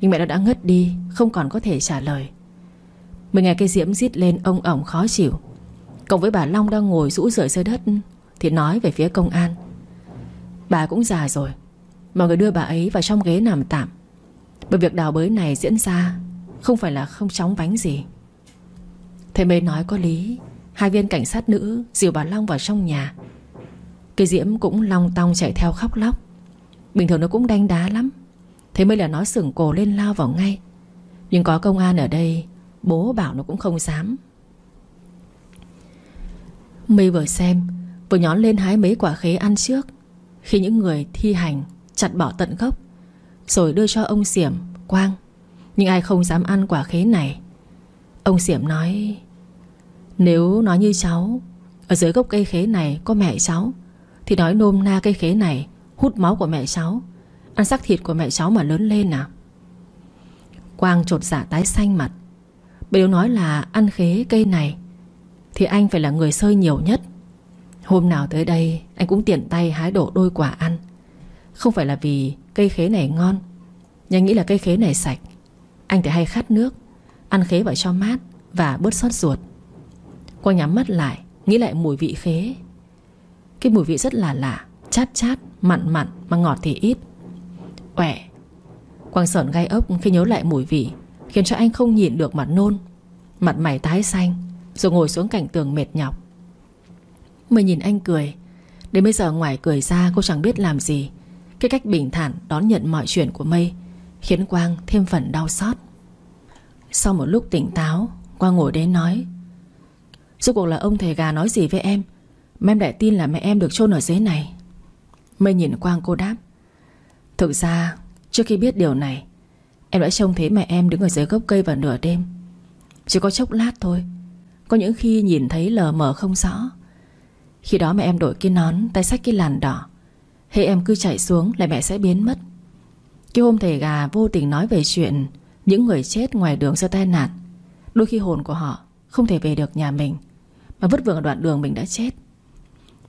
Nhưng mẹ nó đã ngất đi, Không còn có thể trả lời. Mình nghe cái Diễm rít lên ông ổng khó chịu. Cộng với bà Long đang ngồi rũ rượi dưới đất, Thì nói về phía công an. Bà cũng già rồi, Mọi người đưa bà ấy vào trong ghế nằm tạm. Bởi việc đào bới này diễn ra Không phải là không chóng vánh gì. Thầy mê nói có lý. Hai viên cảnh sát nữ dìu bà Long vào trong nhà. Cây Diễm cũng long tong chạy theo khóc lóc. Bình thường nó cũng đanh đá lắm. Thế mới là nó sửng cổ lên lao vào ngay. Nhưng có công an ở đây Bố bảo nó cũng không dám. Mây vừa xem Vừa nhón lên hái mấy quả khế ăn trước. Khi những người thi hành Chặt bỏ tận gốc Rồi đưa cho ông Xiểm, Quang. Nhưng ai không dám ăn quả khế này? Ông Xiểm nói nếu nói như cháu, Ở dưới gốc cây khế này có mẹ cháu, Thì nói nôm na cây khế này, Hút máu của mẹ cháu, Ăn xác thịt của mẹ cháu mà lớn lên à? Quang trột giả dạ tái xanh mặt. Nếu nói là ăn khế cây này, Thì anh phải là người sơi nhiều nhất. Hôm nào tới đây, Anh cũng tiện tay hái đổ đôi quả ăn. Không phải là vì cây khế này ngon, Nhưng nghĩ là cây khế này sạch. Anh thì hay khát nước, Ăn khế vào cho mát Và bớt xót ruột. Cô nhắm mắt lại Nghĩ lại mùi vị khế. Cái mùi vị rất là lạ Chát chát, mặn mặn mà ngọt thì ít. Quẻ Quang sởn gai ốc khi nhớ lại mùi vị Khiến cho anh không nhìn được mặt nôn. Mặt mày tái xanh Rồi ngồi xuống cạnh tường mệt nhọc. Mới nhìn anh cười Đến bây giờ ngoài cười ra cô chẳng biết làm gì. Cái cách bình thản đón nhận mọi chuyện của Mây Khiến Quang thêm phần đau xót. Sau một lúc tỉnh táo Quang ngồi đến nói Rốt cuộc là ông thầy gà nói gì với em? Mà em lại tin là mẹ em được chôn ở dưới này. Mây nhìn Quang cô đáp, Thực ra, trước khi biết điều này, Em đã trông thấy mẹ em đứng ở dưới gốc cây vào nửa đêm. Chỉ có chốc lát thôi, Có những khi nhìn thấy lờ mờ không rõ. Khi đó mẹ em đổi cái nón, Tay xách cái làn đỏ. Hay em cứ chạy xuống là mẹ sẽ biến mất. Cái hôm thầy gà vô tình nói về chuyện Những người chết ngoài đường do tai nạn. Đôi khi hồn của họ Không thể về được nhà mình. Mà vứt vưởng ở đoạn đường mình đã chết.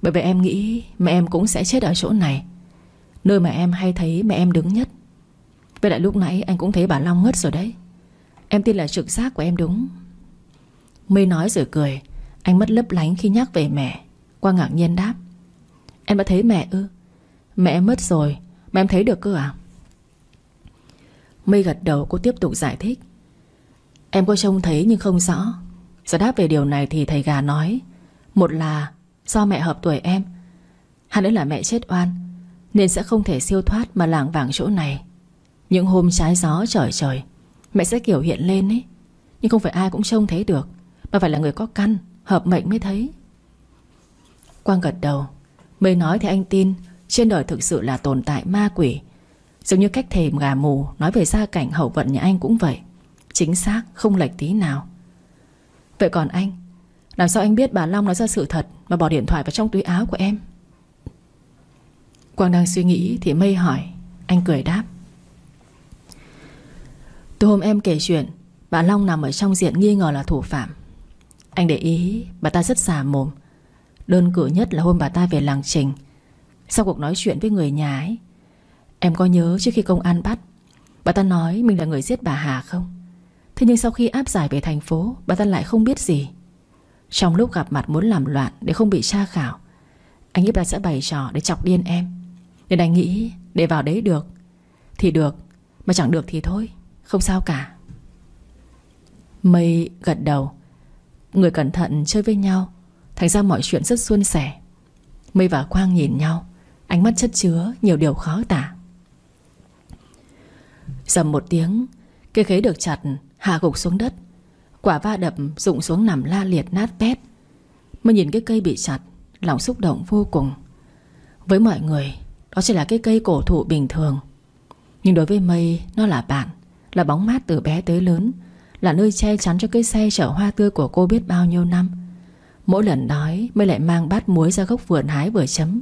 Bởi vậy em nghĩ mẹ em cũng sẽ chết ở chỗ này. Nơi mà em hay thấy mẹ em đứng nhất. Với lại lúc nãy anh cũng thấy bà Long ngất rồi đấy. Em tin là trực giác của em đúng. Mây nói rồi cười. Anh mất lấp lánh khi nhắc về mẹ. Quang ngạc nhiên đáp. Em đã thấy mẹ ư? Mẹ em mất rồi. Mà em thấy được cơ à? Mây gật đầu, cô tiếp tục giải thích. Em có trông thấy nhưng không rõ. Giải đáp về điều này thì thầy gà nói, Một là do mẹ hợp tuổi em, Hai nữa là mẹ chết oan, Nên sẽ không thể siêu thoát mà lảng vảng chỗ này. Những hôm trái gió trời trời, Mẹ sẽ kiểu hiện lên ấy, Nhưng không phải ai cũng trông thấy được, Mà phải là người có căn, Hợp mệnh mới thấy. Quang gật đầu, Mới nói thì anh tin, Trên đời thực sự là tồn tại ma quỷ. Giống như cách thềm gà mù Nói về gia cảnh hậu vận nhà anh cũng vậy, Chính xác, không lệch tí nào. Vậy còn anh? Làm sao anh biết bà Long nói ra sự thật Mà bỏ điện thoại vào trong túi áo của em? Quang đang suy nghĩ Thì Mây hỏi. Anh cười đáp. Từ hôm em kể chuyện, Bà Long nằm ở trong diện nghi ngờ là thủ phạm. Anh để ý, Bà ta rất xà mồm. Đơn cử nhất là hôm bà ta về làng trình, Sau cuộc nói chuyện với người nhà ấy. Em có nhớ trước khi công an bắt, Bà ta nói mình là người giết bà Hà không? Thế nhưng sau khi áp giải về thành phố, Bà ta lại không biết gì. Trong lúc gặp mặt muốn làm loạn Để không bị tra khảo, Anh nghĩ bà sẽ bày trò để chọc điên em. Nên anh nghĩ để vào đấy được. Thì được, Mà chẳng được thì thôi, Không sao cả. Mây gật đầu, Người cẩn thận chơi với nhau, Thành ra mọi chuyện rất suôn sẻ. Mây và Quang nhìn nhau, Ánh mắt chất chứa nhiều điều khó tả. Dầm một tiếng Cây khế được chặt Hạ gục xuống đất. Quả va đập rụng xuống nằm la liệt nát bét. Mới nhìn cái cây bị chặt, Lòng xúc động vô cùng. Với mọi người, Đó chỉ là cái cây cổ thụ bình thường. Nhưng đối với Mây, Nó là bạn, Là bóng mát từ bé tới lớn, Là nơi che chắn cho cái xe chở hoa tươi của cô biết bao nhiêu năm. Mỗi lần đói Mây lại mang bát muối ra gốc vườn hái vừa chấm.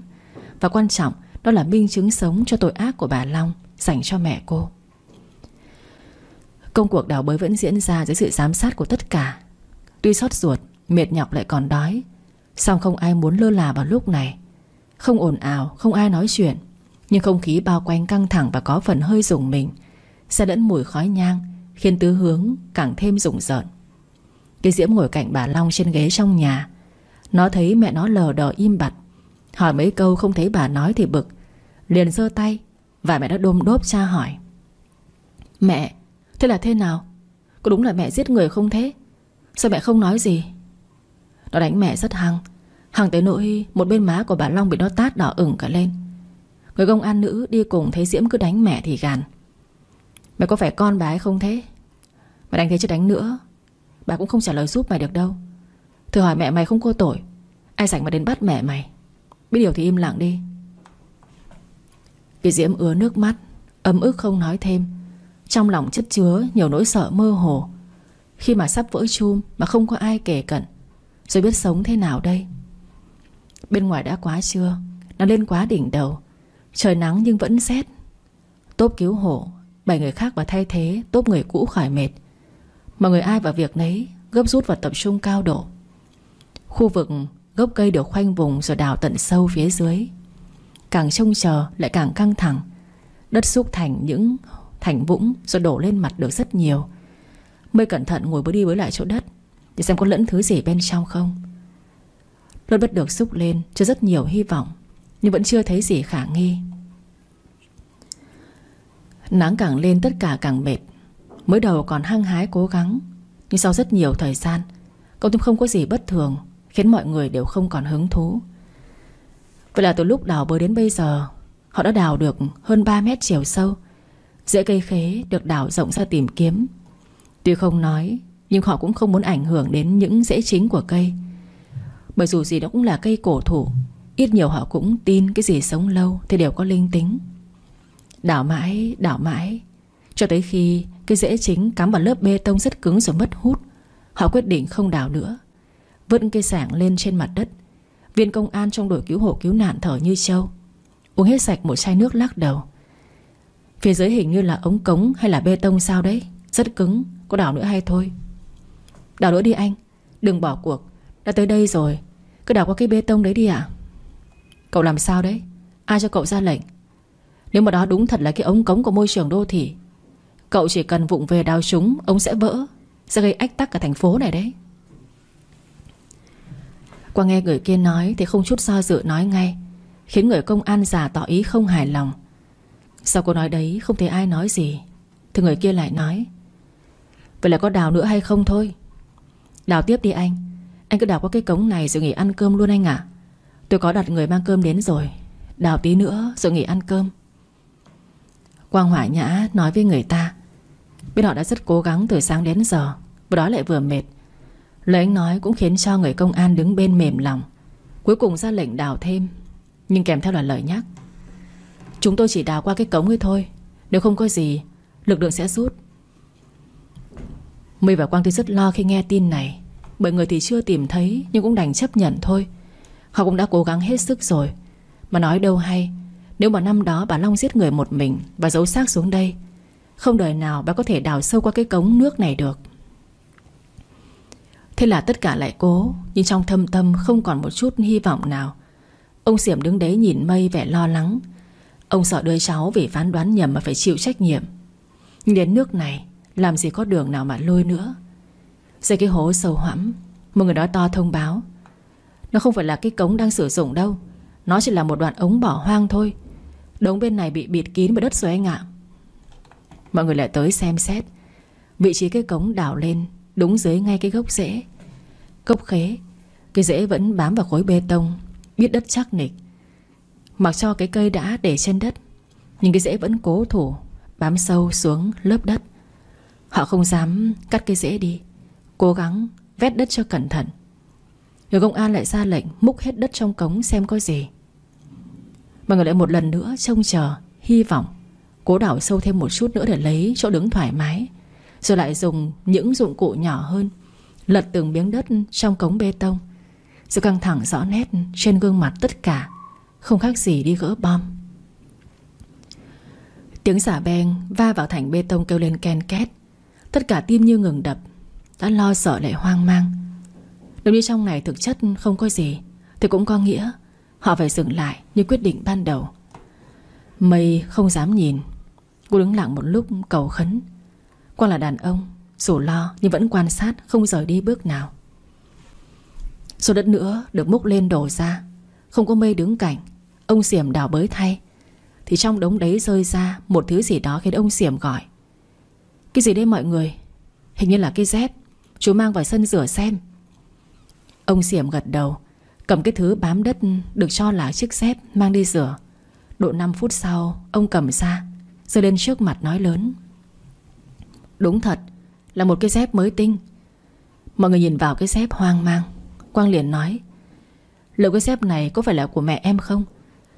Và quan trọng, Đó là minh chứng sống cho tội ác của bà Long Dành cho mẹ cô. Công cuộc đào bới vẫn diễn ra dưới sự giám sát của tất cả. Tuy xót ruột Mệt nhọc lại còn đói. Song không ai muốn lơ là vào lúc này. Không ồn ào, không ai nói chuyện. Nhưng không khí bao quanh căng thẳng và có phần hơi rùng mình. Xe lẫn mùi khói nhang Khiến tứ hướng càng thêm rùng rợn. Cái diễm ngồi cạnh bà Long trên ghế trong nhà. Nó thấy mẹ nó lờ đờ im bặt. Hỏi mấy câu không thấy bà nói thì bực. Liền giơ tay Và mẹ đã đôm đốp cha hỏi. Mẹ Thế là thế nào? Có đúng là mẹ giết người không thế? Sao mẹ không nói gì? Nó đánh mẹ rất hăng. Hằng tới nỗi một bên má của bà Long bị nó tát đỏ ửng cả lên. Người công an nữ đi cùng thấy Diễm cứ đánh mẹ thì gàn. Mẹ có phải con bà ấy không thế? Mày đánh thế chứ đánh nữa. Bà cũng không trả lời giúp mày được đâu. Thử hỏi mẹ mày không có tội. Ai sảnh mà đến bắt mẹ mày? Biết điều thì im lặng đi. Vì Diễm ứa nước mắt, Ấm ức không nói thêm. Trong lòng chất chứa nhiều nỗi sợ mơ hồ. Khi mà sắp vỡ chum Mà không có ai kể cận, Rồi biết sống thế nào đây? Bên ngoài đã quá trưa, Nó lên quá đỉnh đầu. Trời nắng nhưng vẫn rét. Tốp cứu hộ, Bảy người khác và thay thế Tốp người cũ khỏi mệt. Mọi người ai vào việc nấy, Gấp rút và tập trung cao độ. Khu vực gốc cây được khoanh vùng Rồi đào tận sâu phía dưới. Càng trông chờ lại càng căng thẳng. Đất xúc thành những thành vũng Rồi đổ lên mặt được rất nhiều. Mới cẩn thận ngồi bước đi với lại chỗ đất Để xem có lẫn thứ gì bên trong không. Đất bất được xúc lên, Cho rất nhiều hy vọng, Nhưng vẫn chưa thấy gì khả nghi. Nắng càng lên, tất cả càng mệt. Mới đầu còn hăng hái, cố gắng, Nhưng sau rất nhiều thời gian Công tim không có gì bất thường, Khiến mọi người đều không còn hứng thú. Vậy là từ lúc đào bơi đến bây giờ, Họ đã đào được hơn 3 mét chiều sâu Rễ cây khế được đào rộng ra tìm kiếm. Tuy không nói Nhưng họ cũng không muốn ảnh hưởng đến những rễ chính của cây. Bởi dù gì đó cũng là cây cổ thụ Ít nhiều họ cũng tin cái gì sống lâu Thì đều có linh tính. Đảo mãi, đảo mãi Cho tới khi cái rễ chính cắm vào lớp bê tông rất cứng rồi mất hút Họ quyết định không đào nữa. Vứt cây sảng lên trên mặt đất. Viên công an trong đội cứu hộ cứu nạn thở như trâu. Uống hết sạch một chai nước lắc đầu. Phía dưới hình như là ống cống hay là bê tông sao đấy. Rất cứng, Có đào nữa hay thôi. Đào nữa đi anh. Đừng bỏ cuộc. Đã tới đây rồi. Cứ đào qua cái bê tông đấy đi ạ. Cậu làm sao đấy? Ai cho cậu ra lệnh? Nếu mà đó đúng thật là cái ống cống của môi trường đô thị, Cậu chỉ cần vụng về đào chúng Ống sẽ vỡ. Sẽ gây ách tắc cả thành phố này đấy. Qua nghe người kia nói Thì không chút do dự nói ngay, Khiến người công an già tỏ ý không hài lòng. Sau cô nói đấy, không thấy ai nói gì. Thì người kia lại nói, Vậy là có đào nữa hay không thôi? Đào tiếp đi anh. Anh cứ đào qua cái cống này rồi nghỉ ăn cơm luôn anh ạ. Tôi có đặt người mang cơm đến rồi. Đào tí nữa rồi nghỉ ăn cơm. Quang Hỏa Nhã nói với người ta, Biết họ đã rất cố gắng từ sáng đến giờ Vừa đó lại vừa mệt. Lời anh nói cũng khiến cho người công an đứng bên mềm lòng. Cuối cùng ra lệnh đào thêm, Nhưng kèm theo là lời nhắc Chúng tôi chỉ đào qua cái cống ấy thôi. Nếu không có gì, Lực lượng sẽ rút. My và Quang tôi rất lo khi nghe tin này. Bởi người thì chưa tìm thấy, Nhưng cũng đành chấp nhận thôi. Họ cũng đã cố gắng hết sức rồi. Mà nói đâu hay, Nếu mà năm đó bà Long giết người một mình Và giấu xác xuống đây, Không đời nào bà có thể đào sâu qua cái cống nước này được. Thế là tất cả lại cố, Nhưng trong thâm tâm không còn một chút hy vọng nào. Ông Xiểm đứng đấy nhìn mây vẻ lo lắng. Ông sợ đứa cháu vì phán đoán nhầm mà phải chịu trách nhiệm. Nhưng đến nước này, Làm gì có đường nào mà lôi nữa. Dưới cái hố sâu hoẫm, Một người nói to thông báo. Nó không phải là cái cống đang sử dụng đâu. Nó chỉ là một đoạn ống bỏ hoang thôi. Đống bên này bị bịt kín bởi đất rồi anh ạ. Mọi người lại tới xem xét. Vị trí cái cống đảo lên, Đúng dưới ngay cái gốc rễ. Gốc khế, Cái rễ vẫn bám vào khối bê tông, Biết đất chắc nịch. Mặc cho cái cây đã để trên đất. Nhưng cái rễ vẫn cố thủ, Bám sâu xuống lớp đất. Họ không dám cắt cái rễ đi, Cố gắng vét đất cho cẩn thận. Người công an lại ra lệnh Múc hết đất trong cống xem có gì. Mọi người lại một lần nữa trông chờ, Hy vọng. Cố đảo sâu thêm một chút nữa để lấy chỗ đứng thoải mái. Rồi lại dùng những dụng cụ nhỏ hơn, Lật từng miếng đất trong cống bê tông. Sự căng thẳng rõ nét trên gương mặt tất cả. Không khác gì đi gỡ bom. Tiếng xả beng va vào thành bê tông kêu lên ken két. Tất cả tim như ngừng đập, Đã lo sợ lại hoang mang. Nếu như trong này thực chất không có gì, Thì cũng có nghĩa Họ phải dừng lại như quyết định ban đầu. Mây không dám nhìn, Cô đứng lặng một lúc cầu khấn. Quang là đàn ông, Dù lo nhưng vẫn quan sát, Không rời đi bước nào. Số đất nữa được múc lên đổ ra, Không có mây đứng cạnh. Ông xiểm đào bới thay. Thì trong đống đấy rơi ra Một thứ gì đó khiến ông xiểm gọi. Cái gì đây mọi người? Hình như là cái dép Chú mang vào sân rửa xem. Ông xiểm gật đầu, Cầm cái thứ bám đất Được cho là chiếc dép mang đi rửa. Độ 5 phút sau, Ông cầm ra Rồi lên trước mặt nói lớn. Đúng thật, Là một cái dép mới tinh. Mọi người nhìn vào cái dép hoang mang, Quang liền nói, Liệu cái dép này có phải là của mẹ em không?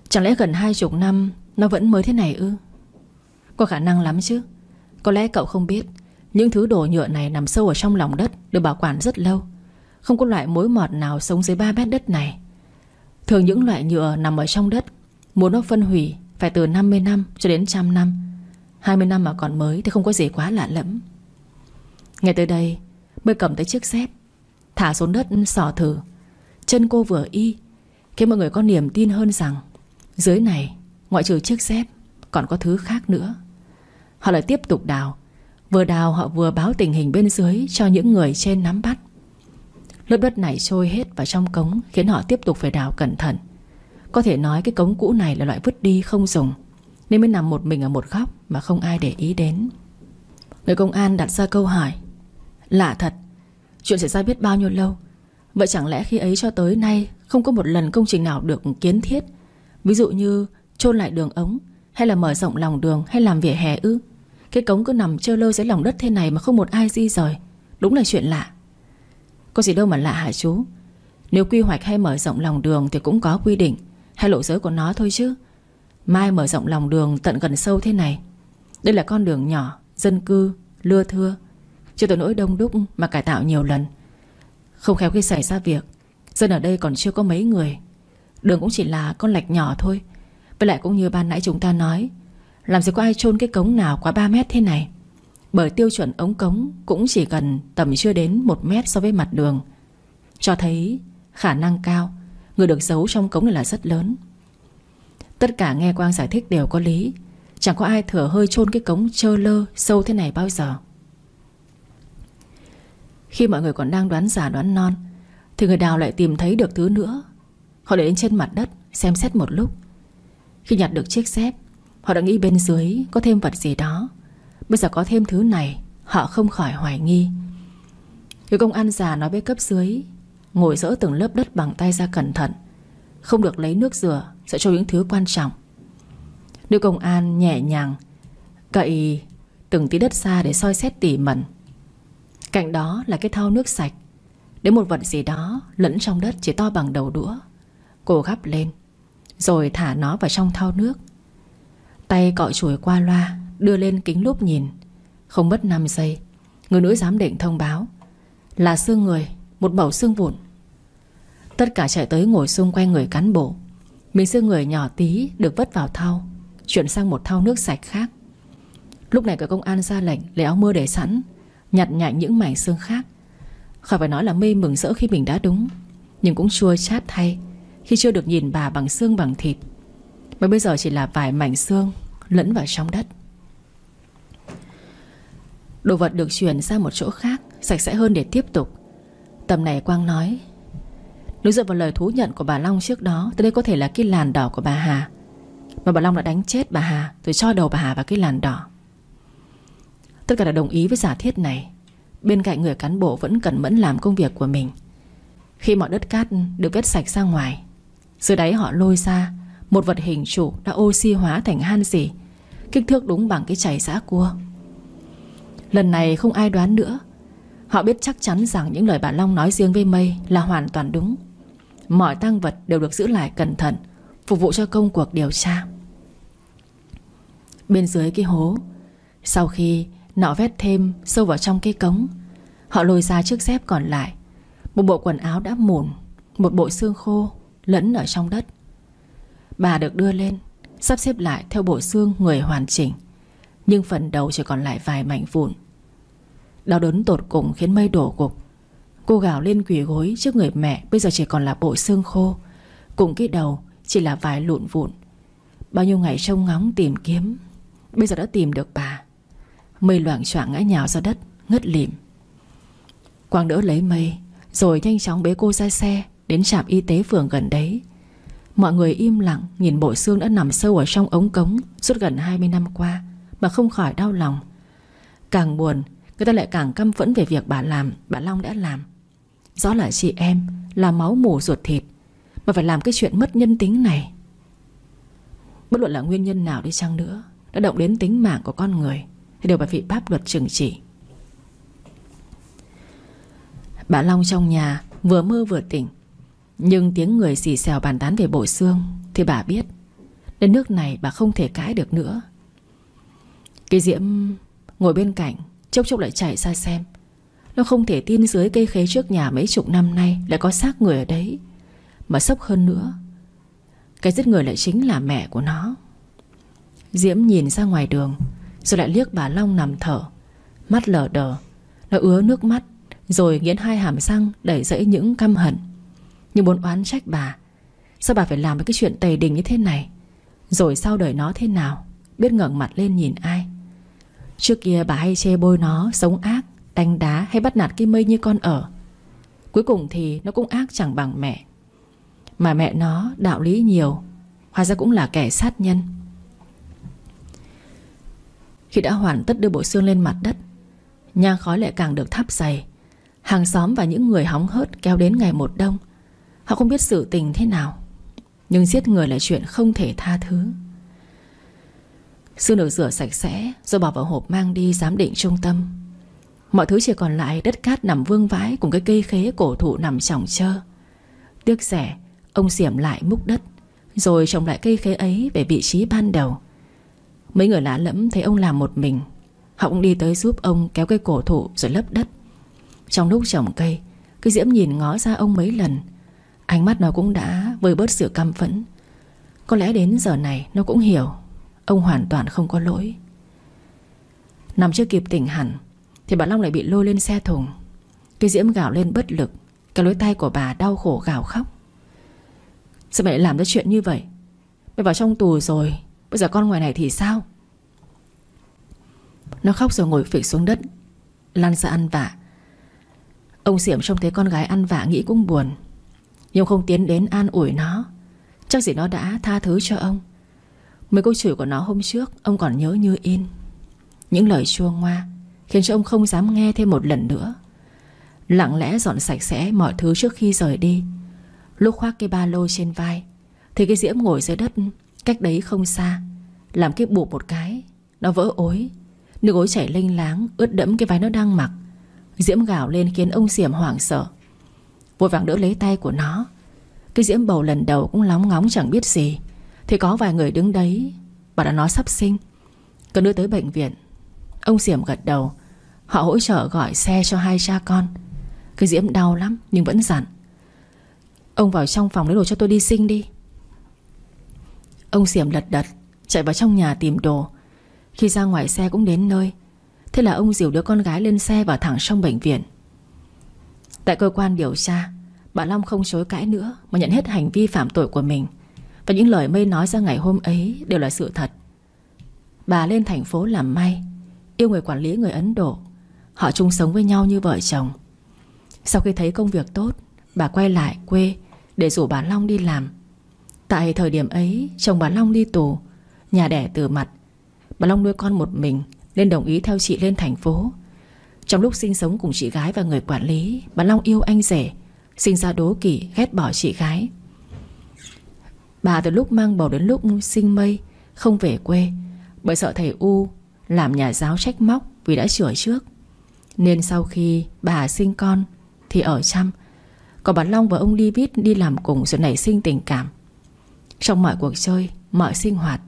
Chẳng lẽ gần hai chục năm Nó vẫn mới thế này ư? Có khả năng lắm chứ. Có lẽ cậu không biết, Những thứ đồ nhựa này nằm sâu ở trong lòng đất Được bảo quản rất lâu. Không có loại mối mọt nào sống dưới 3 mét đất này. Thường những loại nhựa nằm ở trong đất, Muốn nó phân hủy Phải từ 50 năm cho đến trăm năm. 20 năm mà còn mới thì không có gì quá lạ lẫm. Ngay tới đây, Mới cầm tới chiếc dép Thả xuống đất sỏ thử. Chân cô vừa y, Khiến mọi người có niềm tin hơn rằng dưới này, ngoại trừ chiếc dép, Còn có thứ khác nữa. Họ lại tiếp tục đào. Vừa đào, họ vừa báo tình hình bên dưới Cho những người trên nắm bắt. Lớp đất này trôi hết vào trong cống, Khiến họ tiếp tục phải đào cẩn thận. Có thể nói cái cống cũ này là loại vứt đi không dùng, Nên mới nằm một mình ở một góc Mà không ai để ý đến. Người công an đặt ra câu hỏi, Lạ thật, Chuyện xảy ra biết bao nhiêu lâu? Vậy chẳng lẽ khi ấy cho tới nay Không có một lần công trình nào được kiến thiết Ví dụ như chôn lại đường ống Hay là mở rộng lòng đường hay làm vỉa hè ư? Cái cống cứ nằm trơ lơ dưới lòng đất thế này Mà không một ai di rời. Đúng là chuyện lạ. Có gì đâu mà lạ hả chú? Nếu quy hoạch hay mở rộng lòng đường Thì cũng có quy định Hay lộ giới của nó thôi chứ. Mai mở rộng lòng đường tận gần sâu thế này. Đây là con đường nhỏ Dân cư, lưa thưa. Chưa tới nỗi đông đúc mà cải tạo nhiều lần. Không khéo khi xảy ra việc Dân ở đây còn chưa có mấy người. Đường cũng chỉ là con lạch nhỏ thôi. Với lại cũng như ban nãy chúng ta nói, Làm gì có ai chôn cái cống nào quá 3 mét thế này. Bởi tiêu chuẩn ống cống Cũng chỉ gần tầm chưa đến 1 mét so với mặt đường. Cho thấy khả năng cao, Người được giấu trong cống này là rất lớn. Tất cả nghe Quang giải thích đều có lý. Chẳng có ai thừa hơi chôn cái cống trơ lơ, Sâu thế này bao giờ. Khi mọi người còn đang đoán giả đoán non, Thì người đào lại tìm thấy được thứ nữa. Họ để lên trên mặt đất, Xem xét một lúc. Khi nhặt được chiếc dép Họ đã nghĩ bên dưới có thêm vật gì đó. Bây giờ có thêm thứ này, Họ không khỏi hoài nghi. Người công an già nói với cấp dưới, Ngồi dỡ từng lớp đất bằng tay ra cẩn thận, Không được lấy nước rửa, Sẽ cho những thứ quan trọng. Nữ công an nhẹ nhàng, Cậy từng tí đất xa để soi xét tỉ mẩn. Cạnh đó là cái thau nước sạch. Đến một vật gì đó lẫn trong đất chỉ to bằng đầu đũa Cô gắp lên, Rồi thả nó vào trong thau nước. Tay cọ chuỗi qua loa, Đưa lên kính lúp nhìn. Không mất 5 giây, Người nữ giám định thông báo, Là xương người, Một mẩu xương vụn. Tất cả chạy tới ngồi xung quanh người cán bộ. Mình xương người nhỏ tí được vất vào thau, Chuyển sang một thau nước sạch khác. Lúc này cả công an ra lệnh Lấy áo mưa để sẵn, Nhặt nhạnh những mảnh xương khác. Khỏi phải nói là mê mừng rỡ khi mình đã đúng, Nhưng cũng chua chát thay. Khi chưa được nhìn bà bằng xương bằng thịt. Mà bây giờ chỉ là vài mảnh xương Lẫn vào trong đất. Đồ vật được chuyển sang một chỗ khác, Sạch sẽ hơn để tiếp tục. Tầm này Quang nói, Nếu dựa vào lời thú nhận của bà Long trước đó, Thì đây có thể là cái làn đỏ của bà Hà. Mà bà Long đã đánh chết bà Hà, Rồi cho đầu bà Hà vào cái làn đỏ. Tất cả đã đồng ý với giả thiết này. Bên cạnh người cán bộ vẫn cẩn mẫn làm công việc của mình. Khi mọi đất cát được vết sạch ra ngoài dưới đáy họ lôi ra, Một vật hình trụ đã oxy hóa thành han dỉ Kích thước đúng bằng cái chảy giã cua. Lần này không ai đoán nữa. Họ biết chắc chắn rằng những lời bà Long nói riêng với Mây là hoàn toàn đúng. Mọi tăng vật đều được giữ lại cẩn thận, Phục vụ cho công cuộc điều tra. Bên dưới cái hố, Sau khi nọ vét thêm sâu vào trong cái cống, Họ lôi ra chiếc dép còn lại. Một bộ quần áo đã mủn, Một bộ xương khô lẫn ở trong đất. Bà được đưa lên, Sắp xếp lại theo bộ xương người hoàn chỉnh, Nhưng phần đầu chỉ còn lại vài mảnh vụn. Đau đớn tột cùng khiến mây đổ gục. Cô gào lên quỳ gối trước người mẹ, Bây giờ chỉ còn là bộ xương khô. Cùng cái đầu chỉ là vài lụn vụn. Bao nhiêu ngày trông ngóng tìm kiếm, Bây giờ đã tìm được bà. Mây loảng choạng ngã nhào ra đất, Ngất lịm. Quang đỡ lấy mây, Rồi nhanh chóng bế cô ra xe. Đến trạm y tế phường gần đấy. Mọi người im lặng, Nhìn bộ xương đã nằm sâu ở trong ống cống Suốt gần 20 năm qua Mà không khỏi đau lòng. Càng buồn, Người ta lại càng căm phẫn về việc bà làm, Bà Long đã làm. Rõ là chị em Là máu mủ ruột thịt Mà phải làm cái chuyện mất nhân tính này. Bất luận là nguyên nhân nào đi chăng nữa, Đã động đến tính mạng của con người, Thì đều phải bị pháp luật trừng trị. Bà Long trong nhà Vừa mơ vừa tỉnh nhưng tiếng người xì xèo bàn tán về bội xương, Thì bà biết, Đến nước này bà không thể cãi được nữa. Cái diễm ngồi bên cạnh, Chốc chốc lại chạy ra xem. Nó không thể tin dưới cây khế trước nhà mấy chục năm nay Lại có xác người ở đấy. Mà sốc hơn nữa, Cái giết người lại chính là mẹ của nó. Diễm nhìn ra ngoài đường, Rồi lại liếc bà Long nằm thở. Mắt lờ đờ, Nó ứa nước mắt, Rồi nghiến hai hàm răng Đẩy dẫy những căm hận. Nhưng muốn oán trách bà. Sao bà phải làm cái chuyện tày đình như thế này? Rồi sau đời nó thế nào? Biết ngẩng mặt lên nhìn ai? Trước kia bà hay chê bôi nó Sống ác, đánh đá hay bắt nạt cái mây như con ở. Cuối cùng thì nó cũng ác chẳng bằng mẹ. Mà mẹ nó đạo lý nhiều Hóa ra cũng là kẻ sát nhân. Khi đã hoàn tất đưa bộ xương lên mặt đất Nhang khói lại càng được thắp dày. Hàng xóm và những người hóng hớt kéo đến ngày một đông Họ không biết sự tình thế nào, Nhưng giết người là chuyện không thể tha thứ. Xương được rửa sạch sẽ, Rồi bỏ vào hộp mang đi giám định trung tâm. Mọi thứ chỉ còn lại đất cát nằm vương vãi Cùng cái cây khế cổ thụ nằm chỏng chơ. Tiếc rẻ, Ông xiểm lại múc đất, Rồi trồng lại cây khế ấy về vị trí ban đầu. Mấy người lạ lẫm thấy ông làm một mình. Họ cũng đi tới giúp ông kéo cây cổ thụ rồi lấp đất. Trong lúc trồng cây Cái diễm nhìn ngó ra ông mấy lần. Ánh mắt nó cũng đã vơi bớt sự căm phẫn. Có lẽ đến giờ này nó cũng hiểu, Ông hoàn toàn không có lỗi. Nằm chưa kịp tỉnh hẳn, Thì bà Long lại bị lôi lên xe thùng. Cái diễm gào lên bất lực, Cái lối tay của bà đau khổ gào khóc. Sao mẹ lại làm ra chuyện như vậy? Mẹ vào trong tù rồi, Bây giờ con ngoài này thì sao? Nó khóc rồi ngồi phịch xuống đất, Lăn ra ăn vạ. Ông Diệm trông thấy con gái ăn vạ nghĩ cũng buồn. Nhưng không tiến đến an ủi nó. Chắc gì nó đã tha thứ cho ông. Mấy câu chửi của nó hôm trước, Ông còn nhớ như in. Những lời chua ngoa, Khiến cho ông không dám nghe thêm một lần nữa. Lặng lẽ dọn sạch sẽ mọi thứ trước khi rời đi. Lúc khoác cái ba lô trên vai, Thì cái diễm ngồi dưới đất Cách đấy không xa, Làm cái buộc một cái, Nó vỡ ối. Nước ối chảy lênh láng, Ướt đẫm cái váy nó đang mặc. Diễm gào lên khiến ông Diệm hoảng sợ. Vội vàng đỡ lấy tay của nó. Cái diễm bầu lần đầu cũng lóng ngóng chẳng biết gì. Thì có vài người đứng đấy Bà đã nói sắp sinh. Cần đưa tới bệnh viện. Ông Diệm gật đầu. Họ hỗ trợ gọi xe cho hai cha con. Cái Diễm đau lắm, nhưng vẫn dặn. Ông vào trong phòng lấy đồ cho tôi đi sinh đi. Ông Diệm lật đật, Chạy vào trong nhà tìm đồ. Khi ra ngoài xe cũng đến nơi. Thế là ông dìu đứa con gái lên xe vào thẳng trong bệnh viện. Tại cơ quan điều tra, Bà Long không chối cãi nữa Mà nhận hết hành vi phạm tội của mình. Và những lời mây nói ra ngày hôm ấy Đều là sự thật. Bà lên thành phố làm may, Yêu người quản lý người Ấn Độ. Họ chung sống với nhau như vợ chồng. Sau khi thấy công việc tốt, Bà quay lại quê Để rủ bà Long đi làm. Tại thời điểm ấy, chồng bà Long đi tù, Nhà đẻ từ mặt. Bà Long nuôi con một mình Nên đồng ý theo chị lên thành phố. Trong lúc sinh sống cùng chị gái và người quản lý Bà Long yêu anh rể Sinh ra đố kỵ ghét bỏ chị gái. Bà từ lúc mang bầu đến lúc sinh mây Không về quê Bởi sợ thầy U Làm nhà giáo trách móc vì đã chữa trước. Nên sau khi bà sinh con Thì ở chăm Còn bà Long và ông David đi làm cùng Rồi nảy sinh tình cảm. Trong mọi cuộc chơi, mọi sinh hoạt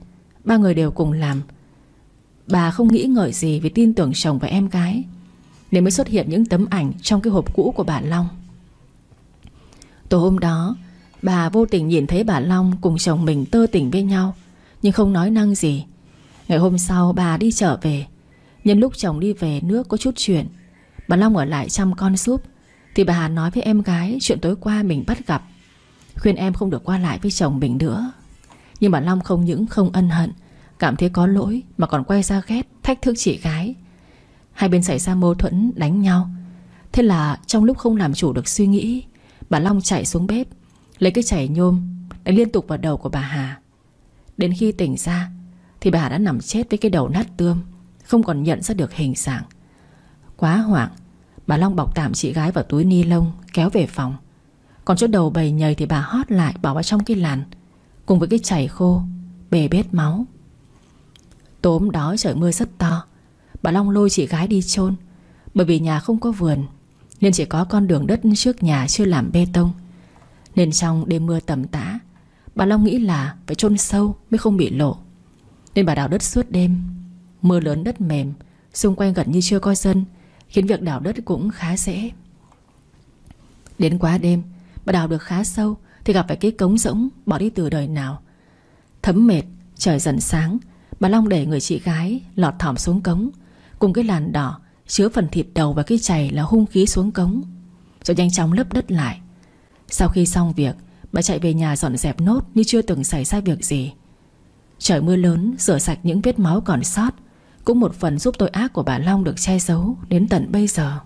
Ba người đều cùng làm. Bà không nghĩ ngợi gì vì tin tưởng chồng và em gái. Nên mới xuất hiện những tấm ảnh Trong cái hộp cũ của bà Long. Tối hôm đó, Bà vô tình nhìn thấy bà Long Cùng chồng mình tơ tỉnh với nhau, Nhưng không nói năng gì. Ngày hôm sau, bà đi trở về. Nhân lúc chồng đi về, nước có chút chuyện. Bà Long ở lại chăm con súp Thì bà Hà nói với em gái Chuyện tối qua mình bắt gặp. Khuyên em không được qua lại với chồng mình nữa. Nhưng bà Long không những không ân hận, Cảm thấy có lỗi, Mà còn quay ra ghét Thách thức chị gái. Hai bên xảy ra mâu thuẫn, đánh nhau. Thế là trong lúc không làm chủ được suy nghĩ, Bà Long chạy xuống bếp, Lấy cái chảy nhôm, Đánh liên tục vào đầu của bà Hà. Đến khi tỉnh ra, Thì bà Hà đã nằm chết với cái đầu nát tươm, Không còn nhận ra được hình dạng. Quá hoảng, Bà Long bọc tạm chị gái vào túi ni lông, Kéo về phòng. Còn chỗ đầu bầy nhầy thì bà hót lại bỏ vào trong cái làn, Cùng với cái chảy khô, Bề bết máu. Tối hôm đó trời mưa rất to Bà Long lôi chị gái đi chôn. Bởi vì nhà không có vườn, Nên chỉ có con đường đất trước nhà chưa làm bê tông. Nên trong đêm mưa tầm tã, Bà Long nghĩ là phải chôn sâu Mới không bị lộ. Nên bà đào đất suốt đêm, Mưa lớn đất mềm, Xung quanh gần như chưa có dân, Khiến việc đào đất cũng khá dễ. Đến quá đêm, Bà đào được khá sâu Thì gặp phải cái cống rỗng Bỏ đi từ đời nào. Thấm mệt, Trời dần sáng, Bà Long để người chị gái lọt thỏm xuống cống Cùng cái làn đỏ, Chứa phần thịt đầu và cái chày là hung khí xuống cống. Rồi nhanh chóng lấp đất lại. Sau khi xong việc, Bà chạy về nhà dọn dẹp nốt Như chưa từng xảy ra việc gì. Trời mưa lớn, rửa sạch những vết máu còn sót. Cũng một phần giúp tội ác của bà Long được che giấu Đến tận bây giờ.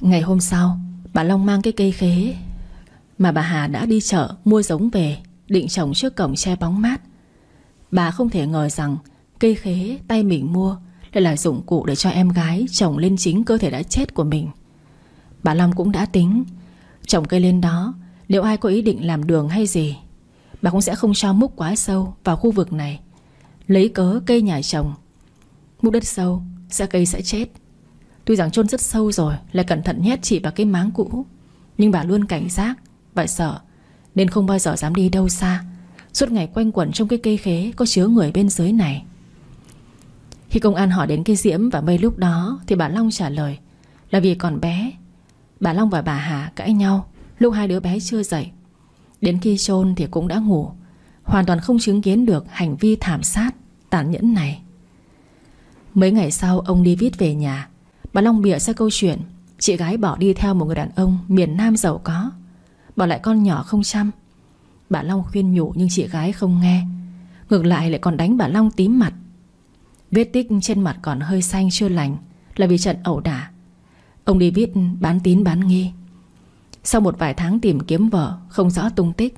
Ngày hôm sau, Bà Long mang cái cây khế Mà bà Hà đã đi chợ mua giống về, Định trồng trước cổng che bóng mát. Bà không thể ngờ rằng Cây khế tay mình mua đây là dụng cụ để cho em gái trồng lên chính cơ thể đã chết của mình. Bà Long cũng đã tính. Trồng cây lên đó Nếu ai có ý định làm đường hay gì? Bà cũng sẽ không cho múc quá sâu vào khu vực này. Lấy cớ cây nhà trồng Múc đất sâu, Sẽ cây sẽ chết. Tuy rằng chôn rất sâu rồi, Lại cẩn thận nhét chỉ vào cái máng cũ. Nhưng bà luôn cảnh giác Bà sợ, Nên không bao giờ dám đi đâu xa. Suốt ngày quanh quẩn trong cái cây khế Có chứa người bên dưới này. Khi công an hỏi đến cái diễm và mây lúc đó, Thì bà Long trả lời, Là vì còn bé. Bà Long và bà Hà cãi nhau, Lúc hai đứa bé chưa dậy. Đến khi chôn thì cũng đã ngủ, Hoàn toàn không chứng kiến được hành vi thảm sát, Tàn nhẫn này. Mấy ngày sau, ông đi viết về nhà. Bà Long bịa ra câu chuyện, Chị gái bỏ đi theo một người đàn ông Miền Nam giàu có, Bỏ lại con nhỏ không chăm. Bà Long khuyên nhủ, nhưng chị gái không nghe. Ngược lại lại còn đánh bà Long tím mặt. Vết tích trên mặt còn hơi xanh chưa lành, Là vì trận ẩu đả. Ông đi viết bán tín bán nghi. Sau một vài tháng tìm kiếm vợ, Không rõ tung tích,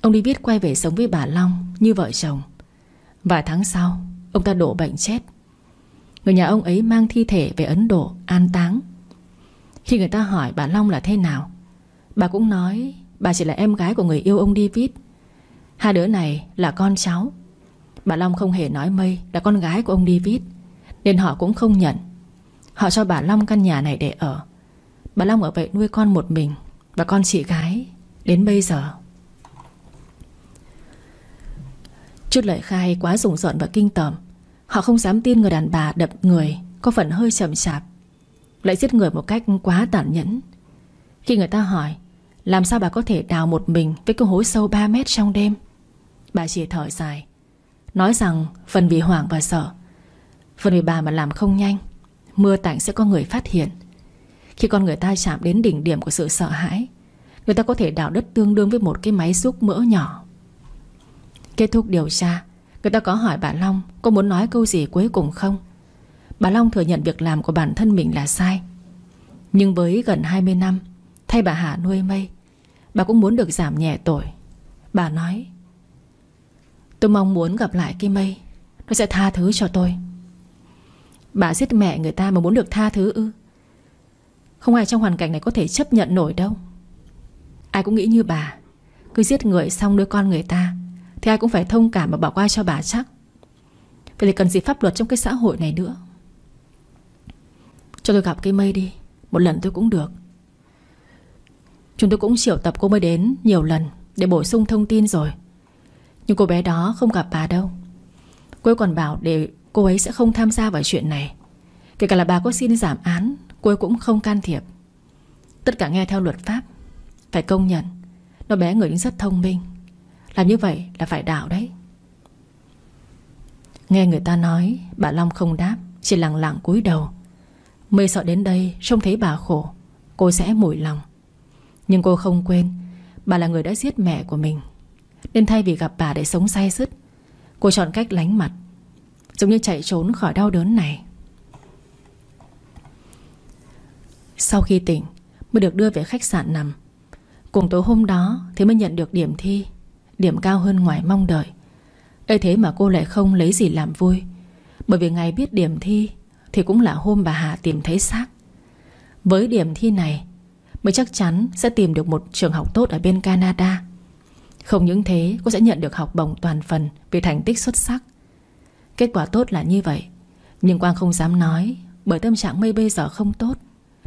Ông đi viết quay về sống với bà Long Như vợ chồng. Vài tháng sau, Ông ta đổ bệnh chết. Người nhà ông ấy mang thi thể về Ấn Độ An táng. Khi người ta hỏi bà Long là thế nào, Bà cũng nói Bà chỉ là em gái của người yêu ông David. Hai đứa này là con cháu. Bà Long không hề nói Mây, là con gái của ông David, Nên họ cũng không nhận. Họ cho bà Long căn nhà này để ở. Bà Long ở vậy nuôi con một mình, Và con chị gái Đến bây giờ. Chút lời khai quá rùng rợn và kinh tởm. Họ không dám tin người đàn bà đập người Có phần hơi chậm chạp, Lại giết người một cách quá tàn nhẫn. Khi người ta hỏi, làm sao bà có thể đào một mình Với cái hố sâu 3 mét trong đêm? Bà chỉ thở dài Nói rằng phần vì hoảng và sợ. Phần vì bà mà làm không nhanh, Mưa tạnh sẽ có người phát hiện. Khi con người ta chạm đến đỉnh điểm của sự sợ hãi, Người ta có thể đào đất tương đương với một cái máy xúc mỡ nhỏ. Kết thúc điều tra, Người ta có hỏi bà Long Có muốn nói câu gì cuối cùng không? Bà Long thừa nhận việc làm của bản thân mình là sai. Nhưng với gần 20 năm, Thay bà Hà nuôi mây, Bà cũng muốn được giảm nhẹ tội. Bà nói Tôi mong muốn gặp lại Kim mây. Nó sẽ tha thứ cho tôi. Bà giết mẹ người ta mà muốn được tha thứ ư? Không ai trong hoàn cảnh này có thể chấp nhận nổi đâu. Ai cũng nghĩ như bà. Cứ giết người xong đứa con người ta, Thì ai cũng phải thông cảm và bỏ qua cho bà chắc. Vậy thì cần gì pháp luật trong cái xã hội này nữa? Cho tôi gặp cái mây đi. Một lần tôi cũng được. Chúng tôi cũng triệu tập cô mới đến nhiều lần Để bổ sung thông tin rồi. Nhưng cô bé đó không gặp bà đâu. Cô ấy còn bảo để cô ấy sẽ không tham gia vào chuyện này. Kể cả là bà có xin giảm án, Cô ấy cũng không can thiệp. Tất cả nghe theo luật pháp, Phải công nhận, Nó bé người rất thông minh. Làm như vậy là phải đạo đấy. Nghe người ta nói, Bà Long không đáp, Chỉ lặng lặng cúi đầu. Mê sợ đến đây, Trông thấy bà khổ, Cô sẽ mủi lòng. Nhưng cô không quên, Bà là người đã giết mẹ của mình. Nên thay vì gặp bà để sống say sứt, Cô chọn cách lánh mặt, Giống như chạy trốn khỏi đau đớn này. Sau khi tỉnh, Mới được đưa về khách sạn nằm. Cùng tối hôm đó Thì mới nhận được điểm thi, Điểm cao hơn ngoài mong đợi. Ấy thế mà cô lại không lấy gì làm vui, Bởi vì ngày biết điểm thi Thì cũng là hôm bà Hà tìm thấy xác. Với điểm thi này, Mới chắc chắn sẽ tìm được một trường học tốt ở bên Canada. Không những thế Cô sẽ nhận được học bổng toàn phần Vì thành tích xuất sắc. Kết quả tốt là như vậy. Nhưng Quang không dám nói Bởi tâm trạng mây bây giờ không tốt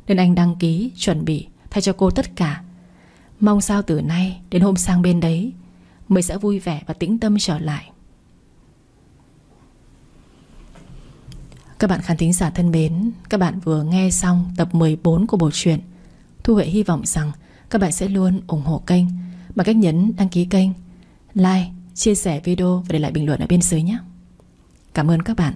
Nên anh đăng ký, chuẩn bị Thay cho cô tất cả. Mong sao từ nay đến hôm sang bên đấy Mây sẽ vui vẻ và tĩnh tâm trở lại. Các bạn khán thính giả thân mến Các bạn vừa nghe xong tập 14 của bộ truyện. Thu Huệ hy vọng rằng Các bạn sẽ luôn ủng hộ kênh. Bằng cách nhấn đăng ký kênh Like, chia sẻ video Và để lại bình luận ở bên dưới nhé. Cảm ơn các bạn.